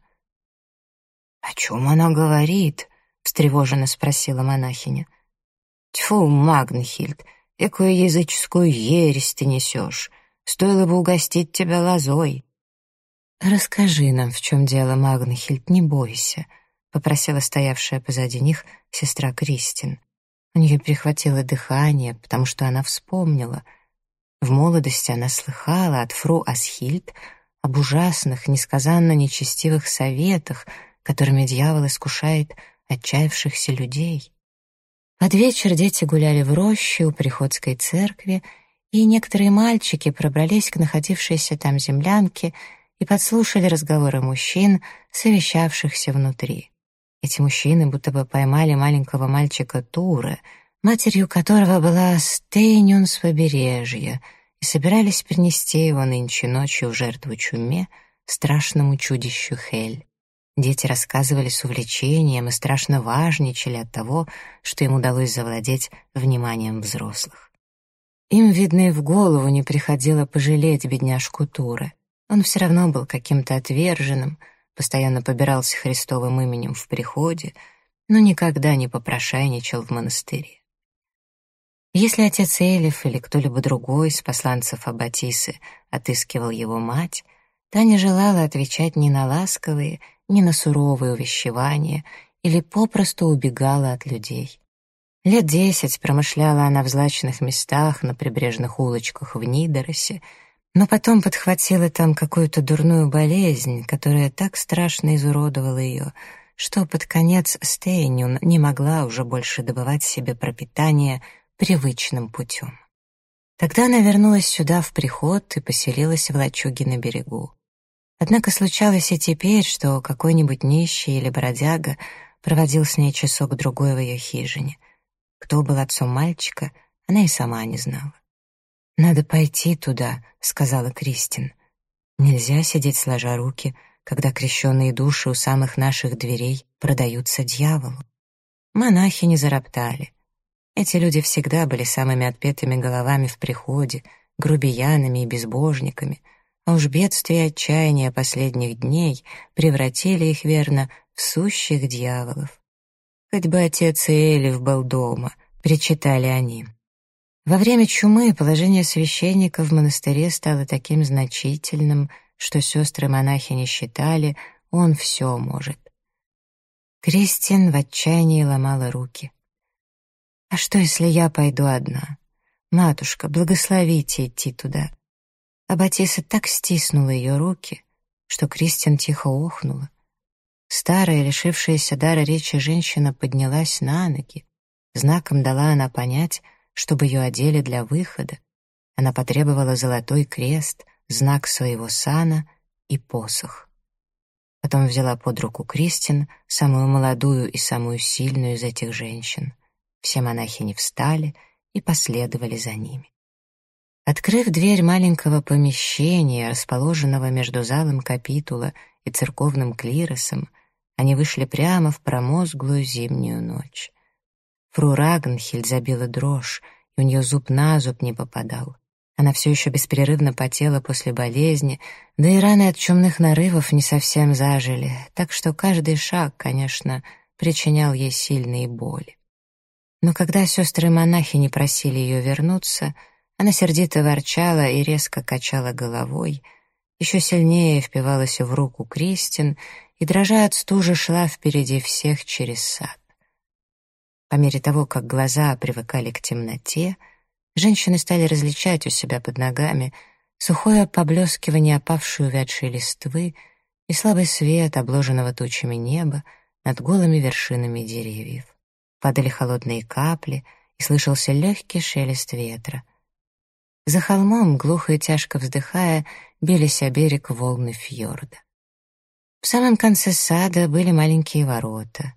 «О чем она говорит?» — встревоженно спросила монахиня. «Тьфу, Магнхильд, какую языческую ересь ты несешь! Стоило бы угостить тебя лозой!» «Расскажи нам, в чем дело, Магнхильд, не бойся», — попросила стоявшая позади них сестра Кристин. У нее перехватило дыхание, потому что она вспомнила. В молодости она слыхала от фру Асхильд об ужасных, несказанно нечестивых советах, которыми дьявол искушает отчаявшихся людей. Под вечер дети гуляли в роще у приходской церкви, и некоторые мальчики пробрались к находившейся там землянке и подслушали разговоры мужчин, совещавшихся внутри. Эти мужчины будто бы поймали маленького мальчика Тура, матерью которого была Стейнюн с побережья — собирались принести его нынче ночью в жертву чуме, страшному чудищу Хель. Дети рассказывали с увлечением и страшно важничали от того, что им удалось завладеть вниманием взрослых. Им, видно, и в голову не приходило пожалеть бедняжку Туры. Он все равно был каким-то отверженным, постоянно побирался Христовым именем в приходе, но никогда не попрошайничал в монастыре. Если отец Элиф или кто-либо другой из посланцев Аббатисы отыскивал его мать, та не желала отвечать ни на ласковые, ни на суровые увещевания или попросту убегала от людей. Лет десять промышляла она в злачных местах на прибрежных улочках в Нидоросе, но потом подхватила там какую-то дурную болезнь, которая так страшно изуродовала ее, что под конец Стейнюн не могла уже больше добывать себе пропитание привычным путем. Тогда она вернулась сюда в приход и поселилась в лачуге на берегу. Однако случалось и теперь, что какой-нибудь нищий или бродяга проводил с ней часок-другой в ее хижине. Кто был отцом мальчика, она и сама не знала. «Надо пойти туда», — сказала Кристин. «Нельзя сидеть сложа руки, когда крещенные души у самых наших дверей продаются дьяволу». Монахи не зароптали. Эти люди всегда были самыми отпетыми головами в приходе, грубиянами и безбожниками, а уж бедствия и отчаяния последних дней превратили их, верно, в сущих дьяволов. «Хоть бы отец Элев был дома», — причитали они. Во время чумы положение священника в монастыре стало таким значительным, что сестры-монахи считали, он все может. Кристин в отчаянии ломала руки. «А что, если я пойду одна? Матушка, благословите идти туда». А так стиснула ее руки, что Кристин тихо охнула. Старая, лишившаяся дара речи женщина поднялась на ноги. Знаком дала она понять, чтобы ее одели для выхода. Она потребовала золотой крест, знак своего сана и посох. Потом взяла под руку Кристин, самую молодую и самую сильную из этих женщин. Все монахини встали и последовали за ними. Открыв дверь маленького помещения, расположенного между залом капитула и церковным клиросом, они вышли прямо в промозглую зимнюю ночь. Фру Рагнхильд забила дрожь, и у нее зуб на зуб не попадал. Она все еще беспрерывно потела после болезни, да и раны от чумных нарывов не совсем зажили, так что каждый шаг, конечно, причинял ей сильные боли. Но когда сестры-монахи не просили ее вернуться, она сердито ворчала и резко качала головой, еще сильнее впивалась в руку Кристин и, дрожа от стужи, шла впереди всех через сад. По мере того, как глаза привыкали к темноте, женщины стали различать у себя под ногами сухое поблескивание опавшей увядшей листвы и слабый свет обложенного тучами неба над голыми вершинами деревьев. Падали холодные капли, и слышался легкий шелест ветра. За холмом, глухо и тяжко вздыхая, бились о берег волны фьорда. В самом конце сада были маленькие ворота.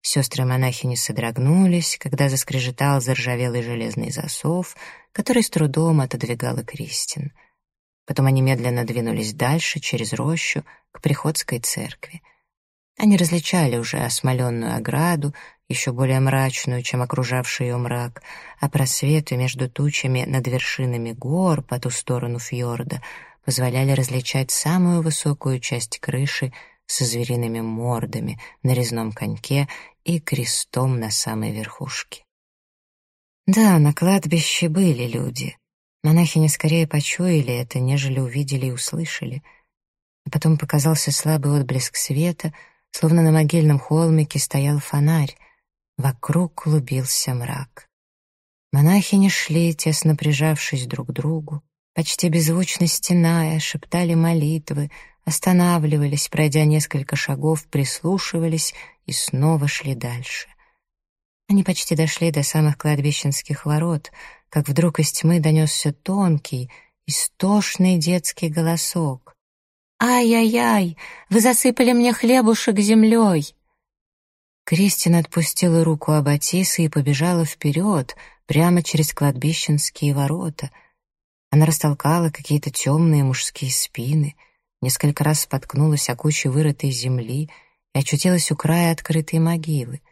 Сестры-монахини содрогнулись, когда заскрежетал заржавелый железный засов, который с трудом отодвигала Кристин. Потом они медленно двинулись дальше, через рощу, к Приходской церкви. Они различали уже осмоленную ограду, еще более мрачную, чем окружавший ее мрак, а просветы между тучами над вершинами гор по ту сторону фьорда позволяли различать самую высокую часть крыши со звериными мордами на резном коньке и крестом на самой верхушке. Да, на кладбище были люди. Монахини скорее почуяли это, нежели увидели и услышали. А потом показался слабый отблеск света, словно на могильном холмике стоял фонарь. Вокруг клубился мрак. Монахини шли, тесно прижавшись друг к другу, почти беззвучно стеная, шептали молитвы, останавливались, пройдя несколько шагов, прислушивались и снова шли дальше. Они почти дошли до самых кладбищенских ворот, как вдруг из тьмы донесся тонкий, истошный детский голосок. «Ай-яй-яй! Вы засыпали мне хлебушек землей!» Кристин отпустила руку Аббатисы и побежала вперед, прямо через кладбищенские ворота — она растолкала какие-то темные мужские спины, несколько раз споткнулась о куче вырытой земли и очутилась у края открытой могилы.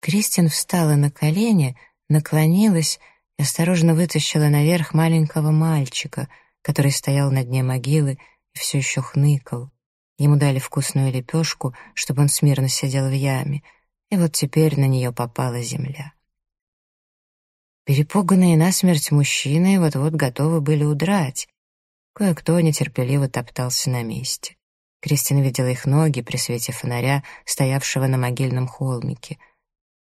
Кристин встала на колени, наклонилась и осторожно вытащила наверх маленького мальчика, который стоял на дне могилы и все еще хныкал. Ему дали вкусную лепешку, чтобы он смирно сидел в яме, и вот теперь на нее попала земля. Перепуганные насмерть мужчины вот-вот готовы были удрать. Кое-кто нетерпеливо топтался на месте. Кристина видела их ноги при свете фонаря, стоявшего на могильном холмике.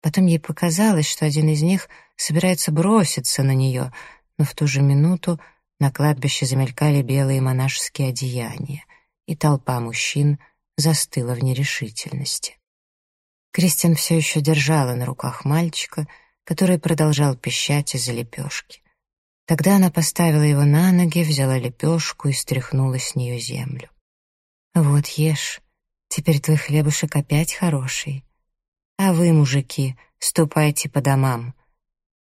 Потом ей показалось, что один из них собирается броситься на нее, но в ту же минуту на кладбище замелькали белые монашеские одеяния, и толпа мужчин застыла в нерешительности. Кристин все еще держала на руках мальчика — который продолжал пищать из-за лепешки. Тогда она поставила его на ноги, взяла лепешку и стряхнула с нее землю. «Вот ешь, теперь твой хлебушек опять хороший. А вы, мужики, ступайте по домам».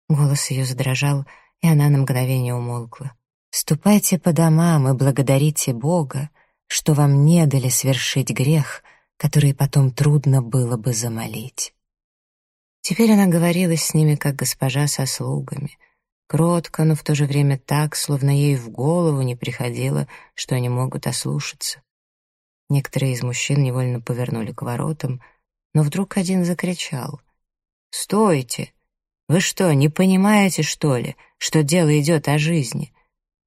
Голос ее задрожал, и она на мгновение умолкла. «Ступайте по домам и благодарите Бога, что вам не дали свершить грех, который потом трудно было бы замолить». Теперь она говорила с ними, как госпожа со слугами. кротко, но в то же время так, словно ей в голову не приходило, что они могут ослушаться. Некоторые из мужчин невольно повернули к воротам, но вдруг один закричал. «Стойте! Вы что, не понимаете, что ли, что дело идет о жизни?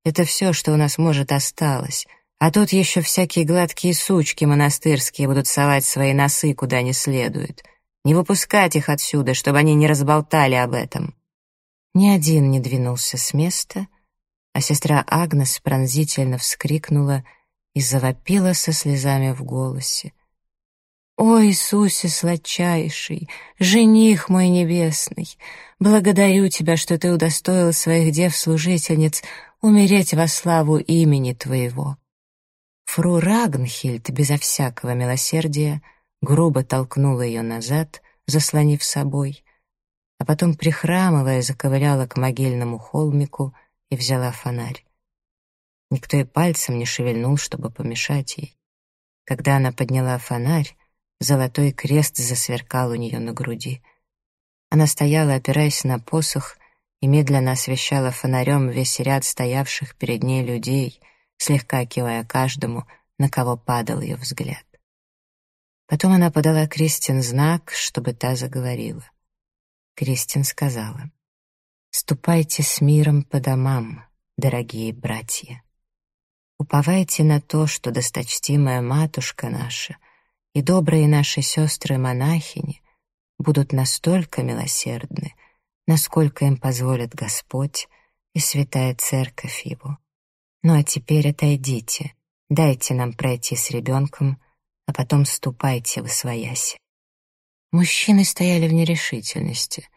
Это все, что у нас, может, осталось. А тут еще всякие гладкие сучки монастырские будут совать свои носы куда не следует. Не выпускать их отсюда, чтобы они не разболтали об этом». Ни один не двинулся с места, а сестра Агнес пронзительно вскрикнула и завопила со слезами в голосе. «О Иисусе сладчайший, жених мой небесный, благодарю Тебя, что Ты удостоил своих дев-служительниц умереть во славу имени Твоего». Фру Рагнхильд безо всякого милосердия грубо толкнула ее назад, заслонив собой, а потом, прихрамывая, заковыляла к могильному холмику и взяла фонарь. Никто и пальцем не шевельнул, чтобы помешать ей. Когда она подняла фонарь, золотой крест засверкал у нее на груди. Она стояла, опираясь на посох, и медленно освещала фонарем весь ряд стоявших перед ней людей, слегка кивая каждому, на кого падал ее взгляд. Потом она подала Кристин знак, чтобы та заговорила. Кристин сказала, «Ступайте с миром по домам, дорогие братья. Уповайте на то, что досточтимая матушка наша и добрые наши сестры-монахини будут настолько милосердны, насколько им позволит Господь и святая Церковь Его. Ну а теперь отойдите, дайте нам пройти с ребенком, а потом ступайте в освояси. Мужчины стояли в нерешительности,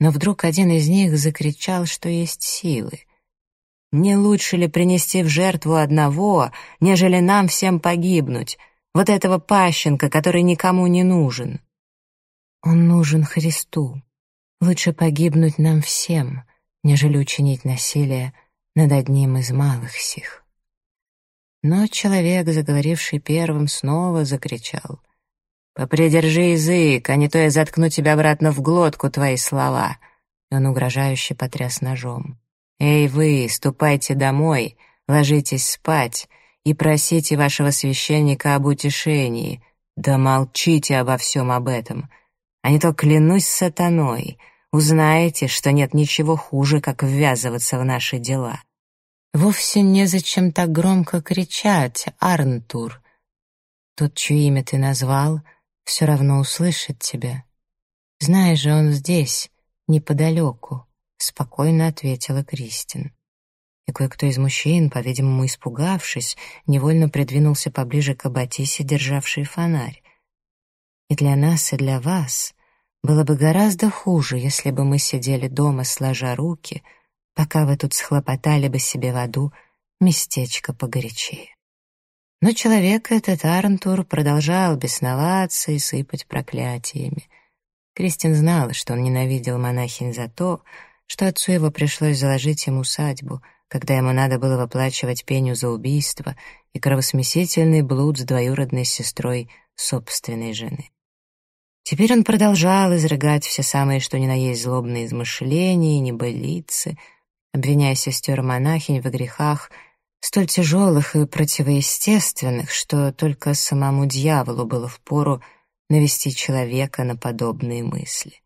но вдруг один из них закричал, что есть силы. «Не лучше ли принести в жертву одного, нежели нам всем погибнуть, вот этого пащенка, который никому не нужен?» «Он нужен Христу. Лучше погибнуть нам всем, нежели учинить насилие над одним из малых сих». Но человек, заговоривший первым, снова закричал — «Попридержи язык, а не то я заткну тебя обратно в глотку, твои слова!» И он угрожающе потряс ножом. «Эй вы, ступайте домой, ложитесь спать и просите вашего священника об утешении. Да молчите обо всем об этом, а не то клянусь сатаной, узнаете, что нет ничего хуже, как ввязываться в наши дела». «Вовсе незачем так громко кричать, Арнтур. Тот, чье имя ты назвал, все равно услышит тебя. Знаешь же, он здесь, неподалеку», — спокойно ответила Кристин. И кое-кто из мужчин, по-видимому, испугавшись, невольно придвинулся поближе к Аббатисе, державшей фонарь. «И для нас, и для вас было бы гораздо хуже, если бы мы сидели дома, сложа руки, пока вы тут схлопотали бы себе в аду местечко погорячее». Но человек этот, Арнтур, продолжал бесноваться и сыпать проклятиями. Кристин знала, что он ненавидел монахинь за то, что отцу его пришлось заложить ему усадьбу, когда ему надо было выплачивать пеню за убийство и кровосмесительный блуд с двоюродной сестрой собственной жены. Теперь он продолжал изрыгать все самые что ни на есть злобные измышления и небылицы, обвиняя сестер-монахинь в грехах — столь тяжелых и противоестественных, что только самому дьяволу было впору навести человека на подобные мысли.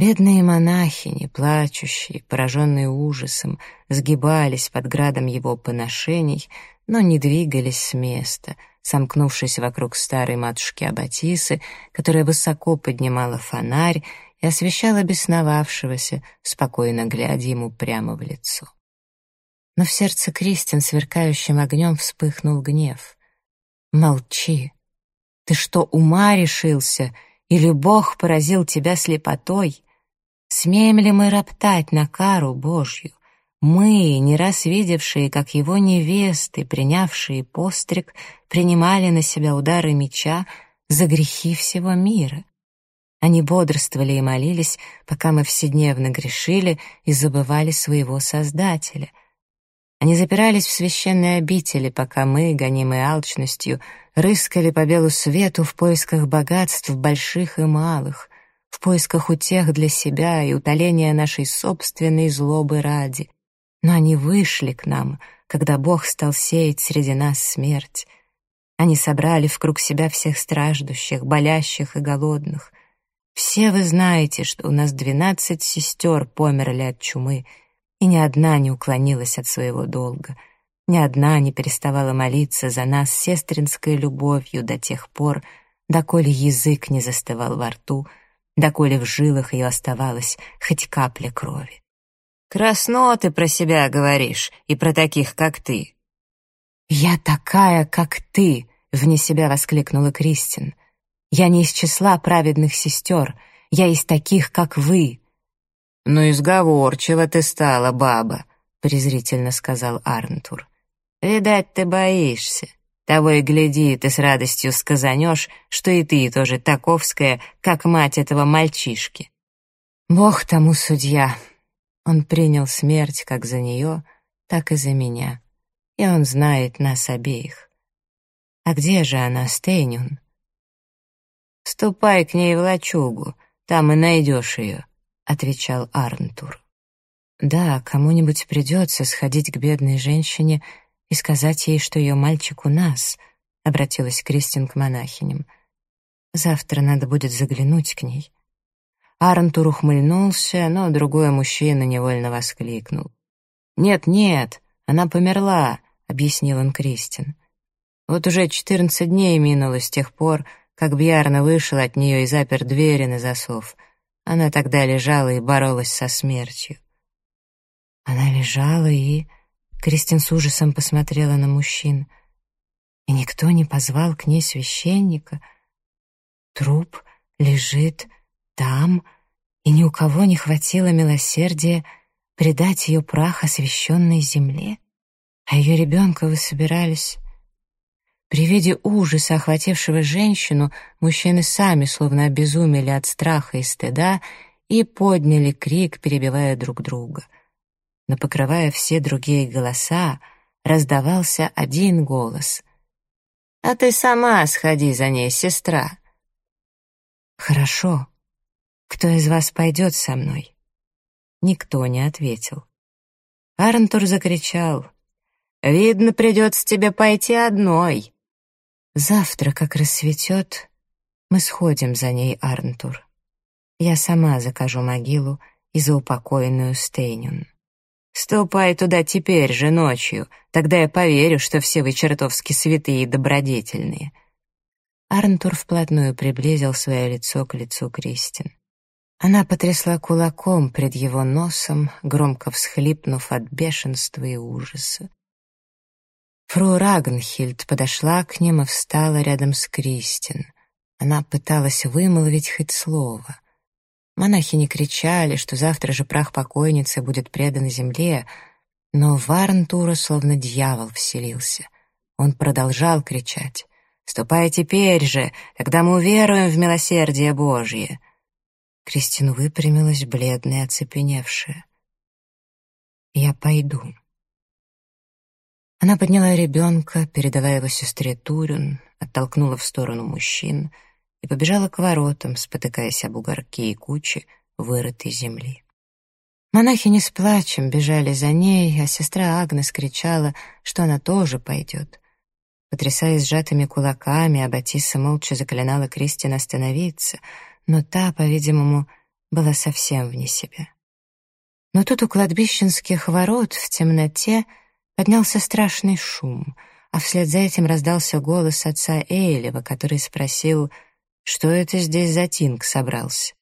Бедные монахини, плачущие, пораженные ужасом, сгибались под градом его поношений, но не двигались с места, сомкнувшись вокруг старой матушки Аббатисы, которая высоко поднимала фонарь и освещала бесновавшегося, спокойно глядя ему прямо в лицо но в сердце Кристин сверкающим огнем вспыхнул гнев. «Молчи! Ты что, ума решился? Или Бог поразил тебя слепотой? Смеем ли мы роптать на кару Божью? Мы, не раз видевшие, как его невесты, принявшие постриг, принимали на себя удары меча за грехи всего мира. Они бодрствовали и молились, пока мы вседневно грешили и забывали своего Создателя — они запирались в священной обители, пока мы, гонимые алчностью, рыскали по белу свету в поисках богатств больших и малых, в поисках утех для себя и утоления нашей собственной злобы ради. Но они вышли к нам, когда Бог стал сеять среди нас смерть. Они собрали в круг себя всех страждущих, болящих и голодных. Все вы знаете, что у нас двенадцать сестер померли от чумы, и ни одна не уклонилась от своего долга — ни одна не переставала молиться за нас сестринской любовью до тех пор, доколе язык не застывал во рту, доколе в жилах ее оставалась хоть капля крови. «Красно ты про себя говоришь, и про таких, как ты». «Я такая, как ты!» — вне себя воскликнула Кристин. «Я не из числа праведных сестер, я из таких, как вы». «Ну, изговорчива ты стала, баба», — презрительно сказал Арнтур. Видать, ты боишься. Того и гляди, ты с радостью сказанешь, что и ты тоже таковская, как мать этого мальчишки. Бог тому судья. Он принял смерть как за нее, так и за меня. И он знает нас обеих. А где же она, Стейнюн? «Ступай к ней в лачугу, там и найдешь ее», — отвечал Арнтур. «Да, кому-нибудь придется сходить к бедной женщине и сказать ей, что ее мальчик у нас», — обратилась Кристин к монахиням. «Завтра надо будет заглянуть к ней». Арнтур ухмыльнулся, но другой мужчина невольно воскликнул. «Нет-нет, она померла», — объяснил он Кристин. «Вот уже четырнадцать дней минуло с тех пор, как Бьярна вышел от нее и запер двери на засов. Она тогда лежала и боролась со смертью». «Она лежала и...» Кристин с ужасом посмотрела на мужчин. И никто не позвал к ней священника. Труп лежит там, и ни у кого не хватило милосердия предать ее прах освященной земле. А ее ребенка вы собирались... При виде ужаса, охватившего женщину, мужчины сами словно обезумели от страха и стыда и подняли крик, перебивая друг друга — но покрывая все другие голоса, раздавался один голос. «А ты сама сходи за ней, сестра». «Хорошо. Кто из вас пойдет со мной?» Никто не ответил. Арнтур закричал. «Видно, придется тебе пойти одной». «Завтра, как рассветет, мы сходим за ней, Арнтур. Я сама закажу могилу и за упокоенную Стейнюн». Ступай туда теперь же ночью, тогда я поверю, что все вы чертовски святые и добродетельные». Арнтур вплотную приблизил свое лицо к лицу Кристин. Она потрясла кулаком пред его носом, громко всхлипнув от бешенства и ужаса. Фру Рагнхильд подошла к ним и встала рядом с Кристин. Она пыталась вымолвить хоть слово — Монахи не кричали, что завтра же прах покойницы будет предан земле, но в Арнтура словно дьявол вселился. Он продолжал кричать. «Ступай теперь же, когда мы уверуем в милосердие Божье!» Кристин выпрямилась, бледная, оцепеневшая. «Я пойду». Она подняла ребенка, передавая его сестре Турюн, оттолкнула в сторону мужчин — и побежала к воротам, спотыкаясь об угорки и кучи вырытой земли. Монахини с плачем бежали за ней, а сестра Агнес кричала, что она тоже пойдет. Потрясая сжатыми кулаками, Аббатиса молча заклинала Кристин остановиться, но та, по-видимому, была совсем вне себя. Но тут у кладбищенских ворот в темноте поднялся страшный шум, а вслед за этим раздался голос отца Эйлева, который спросил — что это здесь за тинг собрался?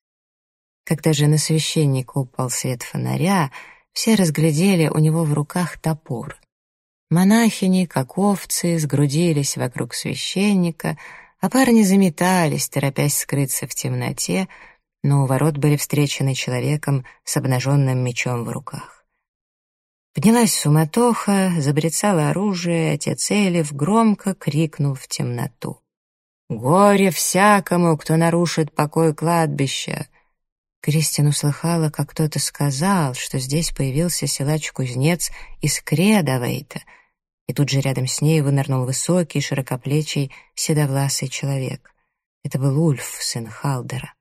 Когда же на священника упал свет фонаря, все разглядели у него в руках топор. Монахини, как овцы, сгрудились вокруг священника, а парни заметались, торопясь скрыться в темноте, но у ворот были встречены человеком с обнаженным мечом в руках. Поднялась суматоха, забрецало оружие, отец Элев громко крикнул в темноту. «Горе всякому, кто нарушит покой кладбища!» Кристин услыхала, как кто-то сказал, что здесь появился силач-кузнец из Кредовейта, и тут же рядом с ней вынырнул высокий, широкоплечий, седовласый человек. Это был Ульф, сын Халдера.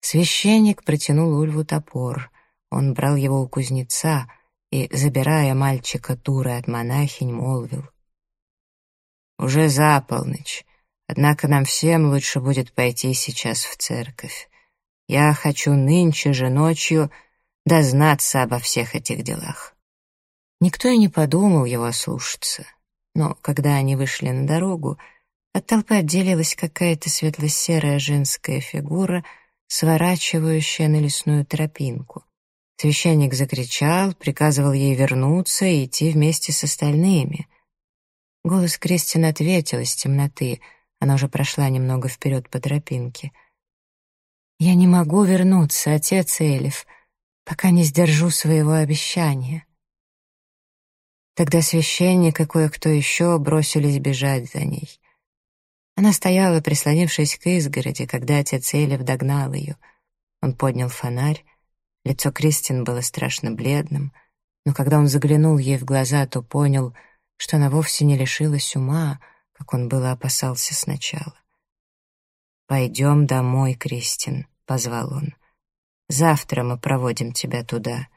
Священник протянул Ульву топор. Он брал его у кузнеца и, забирая мальчика туры от монахинь, молвил. «Уже за полночь, однако нам всем лучше будет пойти сейчас в церковь. Я хочу нынче же ночью дознаться обо всех этих делах». Никто и не подумал его ослушаться. Но когда они вышли на дорогу, от толпы отделилась какая-то светло-серая женская фигура, сворачивающая на лесную тропинку. Священник закричал, приказывал ей вернуться и идти вместе с остальными. Голос Кристин ответил из темноты, она уже прошла немного вперед по тропинке. «Я не могу вернуться, отец Элиф, пока не сдержу своего обещания». Тогда священник и кое-кто еще бросились бежать за ней. Она стояла, прислонившись к изгороди, когда отец Элев догнал ее. Он поднял фонарь. Лицо Кристин было страшно бледным, но когда он заглянул ей в глаза, то понял, что она вовсе не лишилась ума, как он было опасался сначала. «Пойдем домой, Кристин», — позвал он. «Завтра мы проводим тебя туда.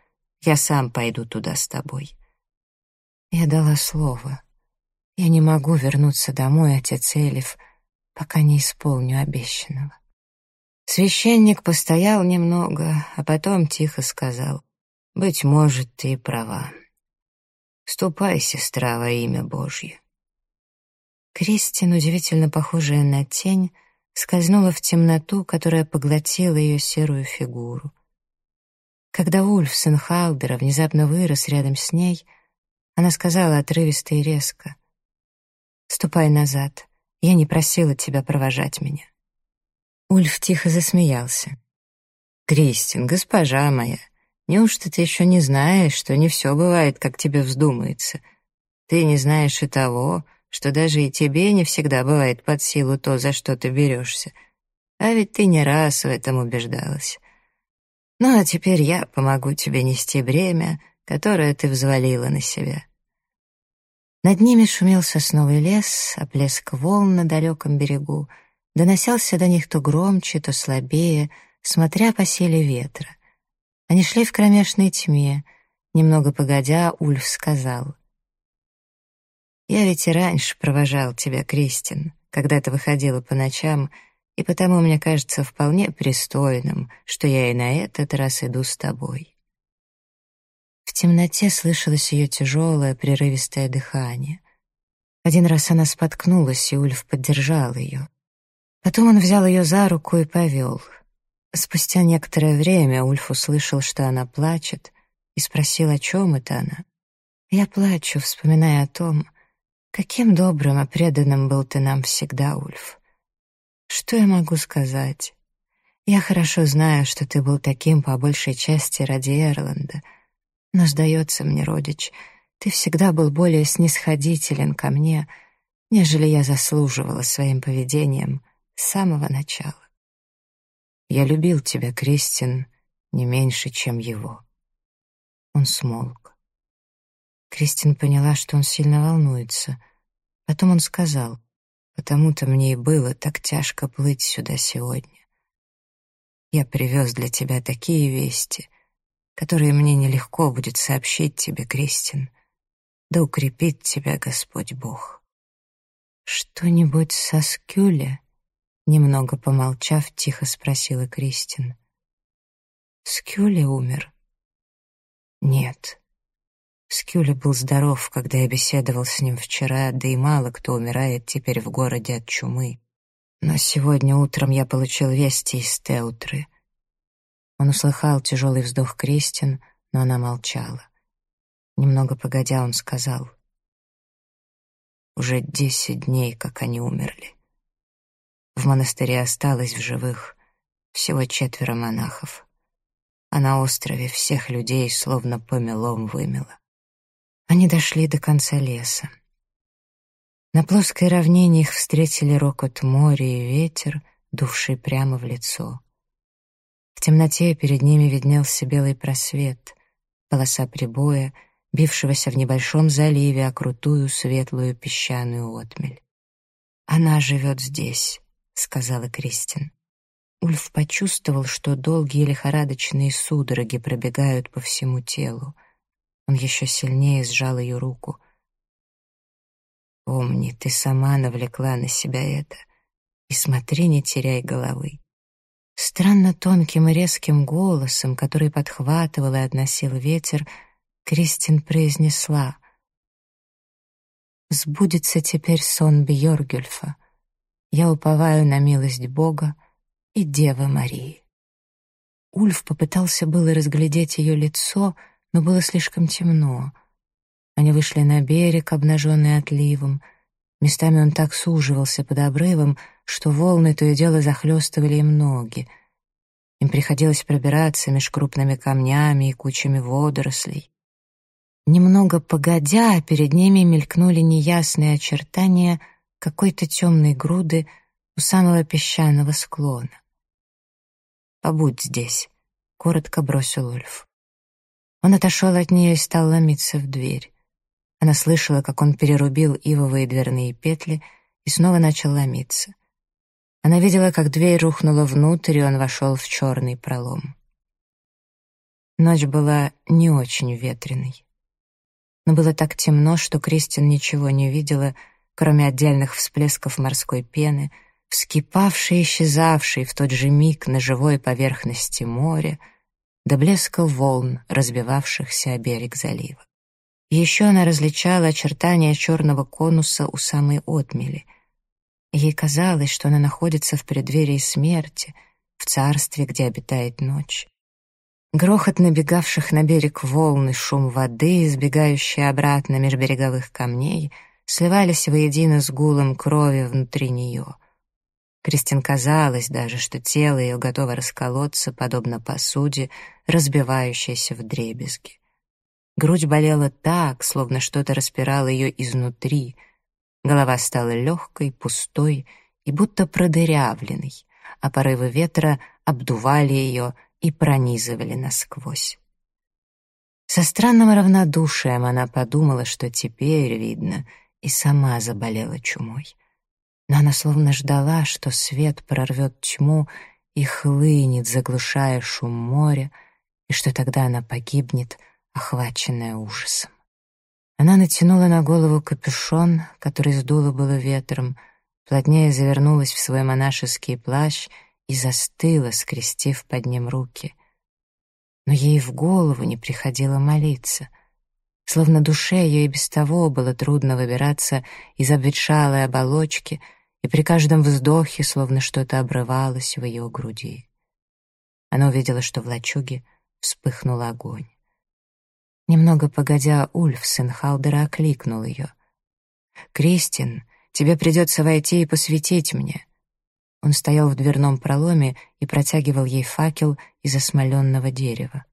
Я сам пойду туда с тобой». Я дала слово. Я не могу вернуться домой, отец Элиф, пока не исполню обещанного. Священник постоял немного, а потом тихо сказал, «Быть может, ты права. Ступай, сестра, во имя Божье». Кристин, удивительно похожая на тень, скользнула в темноту, которая поглотила ее серую фигуру. Когда Ульф, сын Халдера, внезапно вырос рядом с ней — она сказала отрывисто и резко. «Ступай назад. Я не просила тебя провожать меня». Ульф тихо засмеялся. «Кристин, госпожа моя, неужто ты еще не знаешь, что не все бывает, как тебе вздумается? Ты не знаешь и того, что даже и тебе не всегда бывает под силу то, за что ты берешься. А ведь ты не раз в этом убеждалась. Ну а теперь я помогу тебе нести бремя, которое ты взвалила на себя. Над ними шумел сосновый лес, а плеск волн на далеком берегу доносился до них то громче, то слабее, смотря по силе ветра. Они шли в кромешной тьме. Немного погодя, Ульф сказал. «Я ведь и раньше провожал тебя, Кристин, когда ты выходила по ночам, и потому мне кажется вполне пристойным, что я и на этот раз иду с тобой. В темноте слышалось ее тяжелое, прерывистое дыхание. Один раз она споткнулась, и Ульф поддержал ее. Потом он взял ее за руку и повел. Спустя некоторое время Ульф услышал, что она плачет, и спросил, о чем это она. «Я плачу, вспоминая о том, каким добрым и преданным был ты нам всегда, Ульф. Что я могу сказать? Я хорошо знаю, что ты был таким по большей части ради Эрланда — но, сдается мне, родич, ты всегда был более снисходителен ко мне, нежели я заслуживала своим поведением с самого начала. Я любил тебя, Кристин, не меньше, чем его. Он смолк. Кристин поняла, что он сильно волнуется. Потом он сказал, «Потому-то мне и было так тяжко плыть сюда сегодня. Я привез для тебя такие вести, которые мне нелегко будет сообщить тебе, Кристин. Да укрепит тебя Господь Бог. Что-нибудь со Скюля? Немного помолчав, тихо спросила Кристин. Скюля умер? Нет. Скюля был здоров, когда я беседовал с ним вчера, да и мало кто умирает теперь в городе от чумы. Но сегодня утром я получил вести из Теутры. Он услыхал тяжелый вздох Кристин, но она молчала. Немного погодя, он сказал, «Уже десять дней, как они умерли. В монастыре осталось в живых всего четверо монахов, а на острове всех людей словно помелом вымело. Они дошли до конца леса. На плоской равнине их встретили рокот моря и ветер, дувший прямо в лицо. В темноте перед ними виднелся белый просвет, полоса прибоя, бившегося в небольшом заливе о крутую светлую песчаную отмель. «Она живет здесь», — сказала Кристин. Ульф почувствовал, что долгие лихорадочные судороги пробегают по всему телу. Он еще сильнее сжал ее руку. «Помни, ты сама навлекла на себя это. И смотри, не теряй головы». Странно тонким и резким голосом, который подхватывал и относил ветер, Кристин произнесла «Сбудется теперь сон Бьоргюльфа. Я уповаю на милость Бога и Девы Марии». Ульф попытался было разглядеть ее лицо, но было слишком темно. Они вышли на берег, обнаженный отливом. Местами он так суживался под обрывом, что волны то и дело захлестывали им ноги. Им приходилось пробираться меж крупными камнями и кучами водорослей. Немного погодя, перед ними мелькнули неясные очертания какой-то темной груды у самого песчаного склона. «Побудь здесь», — коротко бросил Ульф. Он отошел от нее и стал ломиться в дверь. Она слышала, как он перерубил ивовые дверные петли и снова начал ломиться. Она видела, как дверь рухнула внутрь, и он вошел в черный пролом. Ночь была не очень ветреной. Но было так темно, что Кристин ничего не видела, кроме отдельных всплесков морской пены, вскипавшей и исчезавшей в тот же миг на живой поверхности моря, до блеска волн, разбивавшихся о берег залива. Еще она различала очертания черного конуса у самой отмели. Ей казалось, что она находится в преддверии смерти, в царстве, где обитает ночь. Грохот набегавших на берег волн и шум воды, избегающие обратно меж береговых камней, сливались воедино с гулом крови внутри нее. Кристин казалось даже, что тело ее готово расколоться, подобно посуде, разбивающейся в дребезги. Грудь болела так, словно что-то распирало ее изнутри. Голова стала легкой, пустой и будто продырявленной, а порывы ветра обдували ее и пронизывали насквозь. Со странным равнодушием она подумала, что теперь, видно, и сама заболела чумой но она словно ждала, что свет прорвет тьму и хлынет, заглушая шум моря, и что тогда она погибнет, охваченная ужасом. Она натянула на голову капюшон, который сдуло было ветром, плотнее завернулась в свой монашеский плащ и застыла, скрестив под ним руки. Но ей в голову не приходило молиться — Словно душе ее и без того было трудно выбираться из обветшалой оболочки, и при каждом вздохе словно что-то обрывалось в ее груди. Она увидела, что в лачуге вспыхнул огонь. Немного погодя, Ульф, сын Халдера, окликнул ее. «Кристин, тебе придется войти и посветить мне». Он стоял в дверном проломе и протягивал ей факел из осмоленного дерева.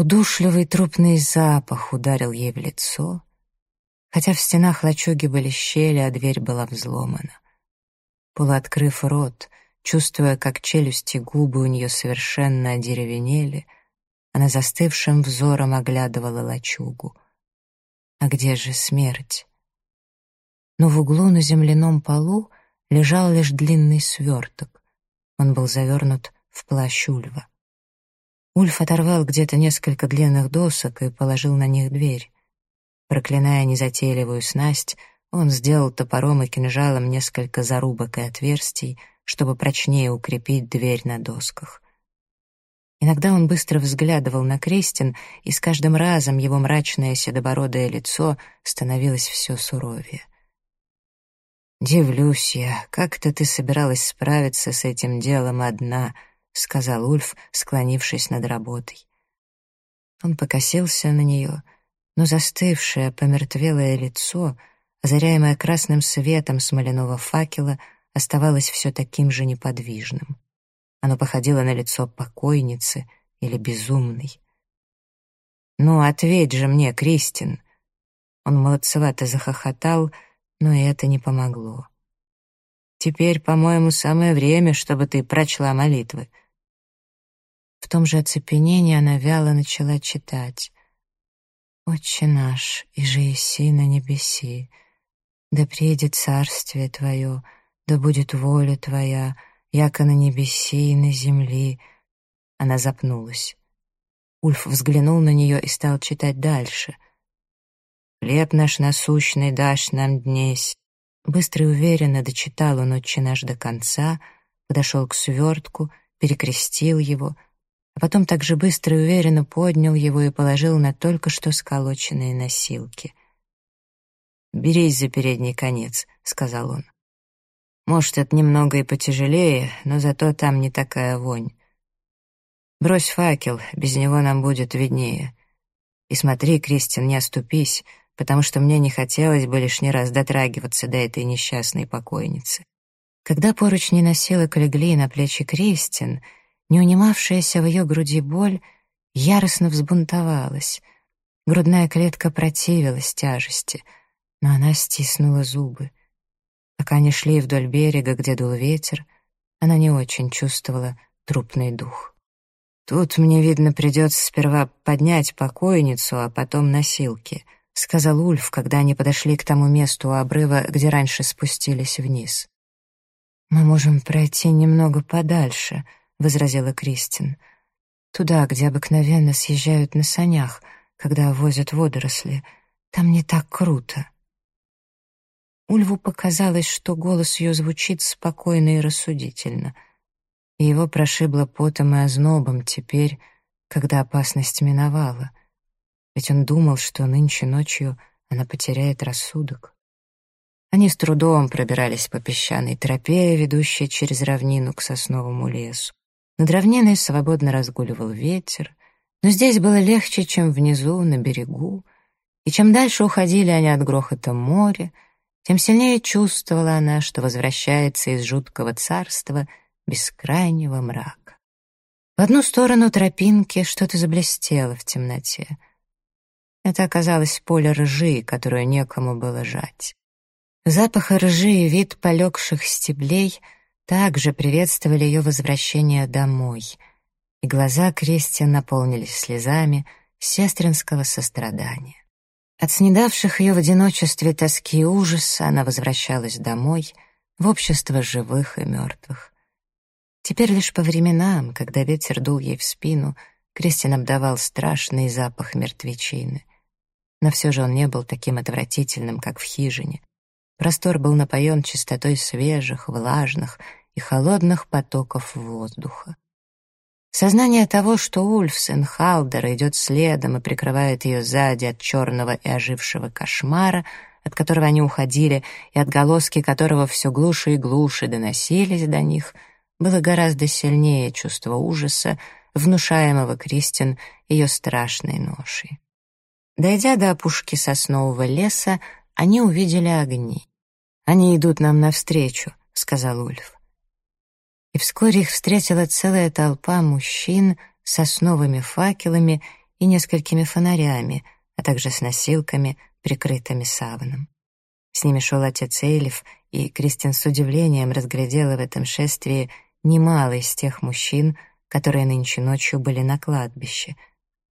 Удушливый трупный запах ударил ей в лицо, хотя в стенах лачуги были щели, а дверь была взломана. Полуоткрыв рот, чувствуя, как челюсти губы у нее совершенно одеревенели, она застывшим взором оглядывала лачугу. А где же смерть? Но в углу на земляном полу лежал лишь длинный сверток. Он был завернут в плащ Ульва. Ульф оторвал где-то несколько длинных досок и положил на них дверь. Проклиная незатейливую снасть, он сделал топором и кинжалом несколько зарубок и отверстий, чтобы прочнее укрепить дверь на досках. Иногда он быстро взглядывал на Кристин, и с каждым разом его мрачное седобородое лицо становилось все суровее. «Дивлюсь я, как-то ты собиралась справиться с этим делом одна», — сказал Ульф, склонившись над работой. Он покосился на нее, но застывшее, помертвелое лицо, озаряемое красным светом смоляного факела, оставалось все таким же неподвижным. Оно походило на лицо покойницы или безумной. «Ну, ответь же мне, Кристин!» Он молодцевато захохотал, но и это не помогло. Теперь, по-моему, самое время, чтобы ты прочла молитвы». В том же оцепенении она вяло начала читать. «Отче наш, и же еси на небеси, да приедет царствие Твое, да будет воля Твоя, яко на небеси и на земли. Она запнулась. Ульф взглянул на нее и стал читать дальше. «Хлеб наш насущный дашь нам днесь». Быстро и уверенно дочитал он «Отче наш» до конца, подошел к свертку, перекрестил его, а потом также быстро и уверенно поднял его и положил на только что сколоченные носилки. «Берись за передний конец», — сказал он. «Может, это немного и потяжелее, но зато там не такая вонь. Брось факел, без него нам будет виднее. И смотри, Кристин, не оступись, потому что мне не хотелось бы лишний раз дотрагиваться до этой несчастной покойницы. Когда поручни носилок легли на плечи Кристин, не унимавшаяся в ее груди боль яростно взбунтовалась. Грудная клетка противилась тяжести, но она стиснула зубы. Пока они шли вдоль берега, где дул ветер, она не очень чувствовала трупный дух. «Тут, мне видно, придется сперва поднять покойницу, а потом носилки», — сказал Ульф, когда они подошли к тому месту у обрыва, где раньше спустились вниз. «Мы можем пройти немного подальше», — возразила Кристин. «Туда, где обыкновенно съезжают на санях, когда возят водоросли. Там не так круто». Ульву показалось, что голос ее звучит спокойно и рассудительно — и его прошибло потом и ознобом теперь, когда опасность миновала. Ведь он думал, что нынче ночью она потеряет рассудок. Они с трудом пробирались по песчаной тропе, ведущей через равнину к сосновому лесу. Над равниной свободно разгуливал ветер, но здесь было легче, чем внизу, на берегу, и чем дальше уходили они от грохота моря, тем сильнее чувствовала она, что возвращается из жуткого царства — бескрайнего мрака. В одну сторону тропинки что-то заблестело в темноте. Это оказалось поле ржи, которую некому было жать. Запах ржи и вид полегших стеблей также приветствовали ее возвращение домой, и глаза Кристиан наполнились слезами сестринского сострадания. От снедавших ее в одиночестве тоски и ужаса она возвращалась домой, в общество живых и мертвых. Теперь лишь по временам, когда ветер дул ей в спину, Кристин обдавал страшный запах мертвечины. Но все же он не был таким отвратительным, как в хижине. Простор был напоен чистотой свежих, влажных и холодных потоков воздуха. Сознание того, что Ульф, сын Халдера, идет следом и прикрывает ее сзади от черного и ожившего кошмара, от которого они уходили, и отголоски которого все глуше и глуше доносились до них — было гораздо сильнее чувство ужаса, внушаемого Кристин ее страшной ношей. Дойдя до опушки соснового леса, они увидели огни. «Они идут нам навстречу», — сказал Ульф. И вскоре их встретила целая толпа мужчин с сосновыми факелами и несколькими фонарями, а также с носилками, прикрытыми саваном. С ними шел отец Эйлиф, и Кристин с удивлением разглядела в этом шествии немало из тех мужчин, которые нынче ночью были на кладбище.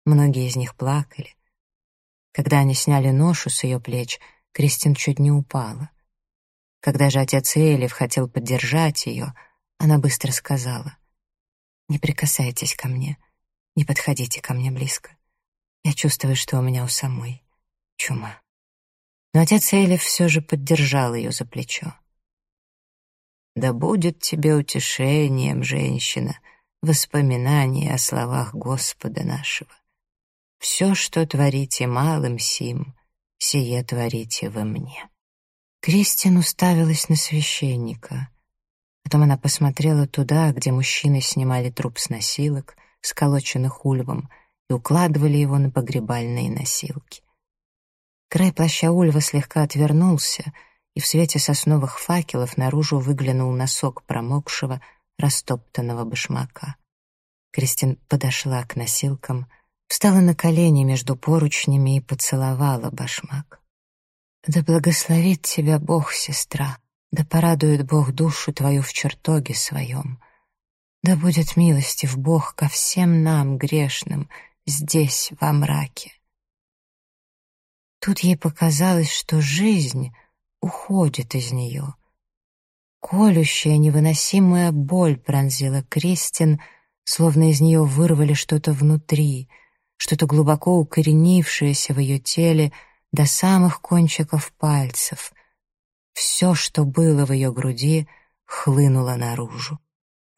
Многие из них плакали. Когда они сняли ношу с ее плеч, Кристин чуть не упала. Когда же отец Элев хотел поддержать ее, она быстро сказала, «Не прикасайтесь ко мне, не подходите ко мне близко. Я чувствую, что у меня у самой чума». Но отец Элев все же поддержал ее за плечо. Да будет тебе утешением, женщина, воспоминание о словах Господа нашего. Все, что творите малым сим, сие творите во мне. Кристин уставилась на священника. Потом она посмотрела туда, где мужчины снимали труп с носилок, сколоченных ульвом, и укладывали его на погребальные носилки. Край плаща ульва слегка отвернулся — и в свете сосновых факелов наружу выглянул носок промокшего, растоптанного башмака. Кристин подошла к носилкам, встала на колени между поручнями и поцеловала башмак. «Да благословит тебя Бог, сестра, да порадует Бог душу твою в чертоге своем. Да будет милостив Бог ко всем нам, грешным, здесь, во мраке». Тут ей показалось, что жизнь — уходит из нее. Колющая, невыносимая боль пронзила Кристин, словно из нее вырвали что-то внутри, что-то глубоко укоренившееся в ее теле до самых кончиков пальцев. Все, что было в ее груди, хлынуло наружу.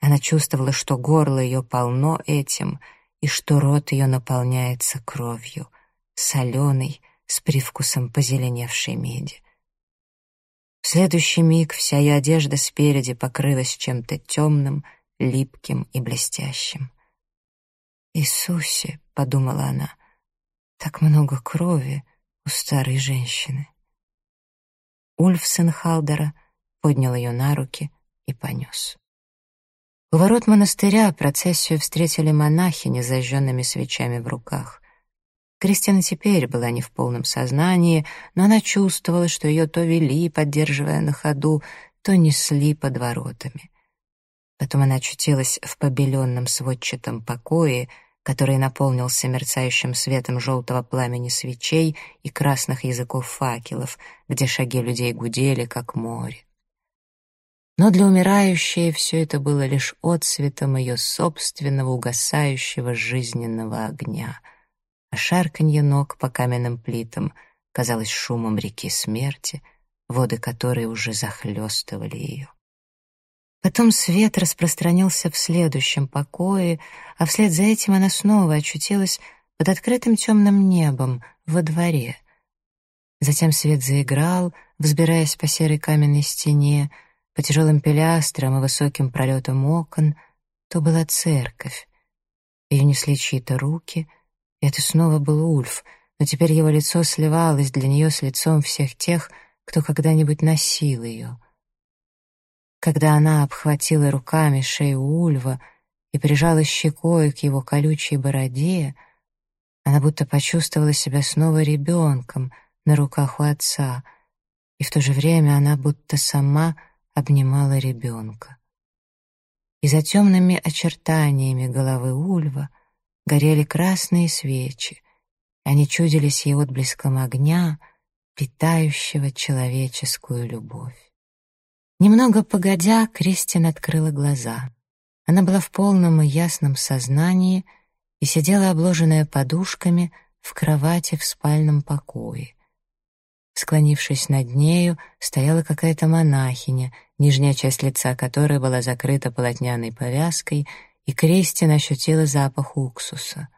Она чувствовала, что горло ее полно этим, и что рот ее наполняется кровью, соленой, с привкусом позеленевшей меди. В следующий миг вся ее одежда спереди покрылась чем-то темным, липким и блестящим. «Иисусе!» — подумала она. «Так много крови у старой женщины». Ульф сын Халдера поднял ее на руки и понес. У ворот монастыря процессию встретили монахини с свечами в руках. Кристина теперь была не в полном сознании, но она чувствовала, что ее то вели, поддерживая на ходу, то несли под воротами. Потом она очутилась в побеленном сводчатом покое, который наполнился мерцающим светом желтого пламени свечей и красных языков факелов, где шаги людей гудели, как море. Но для умирающей все это было лишь отсветом ее собственного угасающего жизненного огня, а шарканье ног по каменным плитам казалось шумом реки смерти, воды которой уже захлестывали ее. Потом свет распространился в следующем покое, а вслед за этим она снова очутилась под открытым темным небом во дворе. Затем свет заиграл, взбираясь по серой каменной стене, по тяжелым пилястрам и высоким пролетам окон, то была церковь. Ее несли чьи-то руки, и это снова был Ульф, но теперь его лицо сливалось для нее с лицом всех тех, кто когда-нибудь носил ее. Когда она обхватила руками шею Ульва и прижала щекой к его колючей бороде, она будто почувствовала себя снова ребенком на руках у отца, и в то же время она будто сама — обнимала ребенка. И за темными очертаниями головы Ульва горели красные свечи, они чудились ей отблеском огня, питающего человеческую любовь. Немного погодя, Кристин открыла глаза. Она была в полном и ясном сознании и сидела обложенная подушками в кровати в спальном покое. Склонившись над нею, стояла какая-то монахиня, нижняя часть лица которой была закрыта полотняной повязкой, и Кристин ощутила запах уксуса.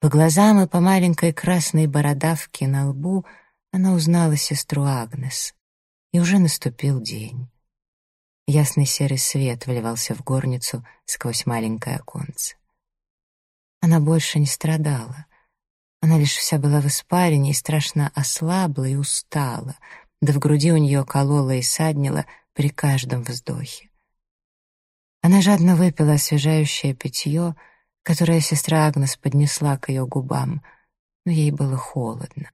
По глазам и по маленькой красной бородавке на лбу она узнала сестру Агнес. И уже наступил день. Ясный серый свет вливался в горницу сквозь маленькое оконце. Она больше не страдала. Она лишь вся была в испарине и страшно ослабла и устала, да в груди у нее колола и саднила при каждом вздохе. Она жадно выпила освежающее питье, которое сестра Агнес поднесла к ее губам, но ей было холодно.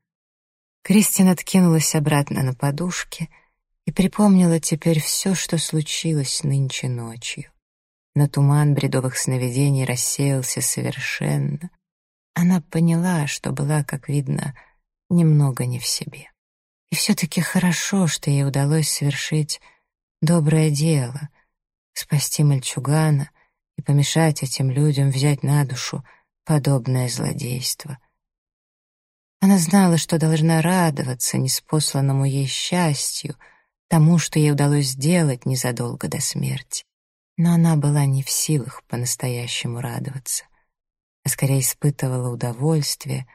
Кристина откинулась обратно на подушке и припомнила теперь все, что случилось нынче ночью. Но туман бредовых сновидений рассеялся совершенно, она поняла, что была, как видно, немного не в себе. И все-таки хорошо, что ей удалось совершить доброе дело, спасти мальчугана и помешать этим людям взять на душу подобное злодейство. Она знала, что должна радоваться неспосланному ей счастью, тому, что ей удалось сделать незадолго до смерти. Но она была не в силах по-настоящему радоваться — а скорее испытывала удовольствие,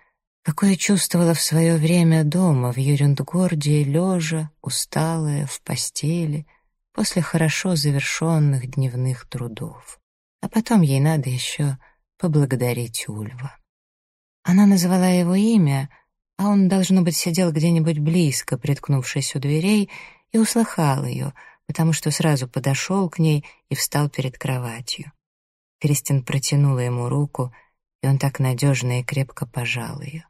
какое чувствовала в свое время дома в Юрюндгорде, лежа, усталая, в постели, после хорошо завершенных дневных трудов. А потом ей надо еще поблагодарить Ульва. Она назвала его имя, а он, должно быть, сидел где-нибудь близко, приткнувшись у дверей, и услыхал ее, потому что сразу подошел к ней и встал перед кроватью. Кристин протянула ему руку, и он так надежно и крепко пожал ее.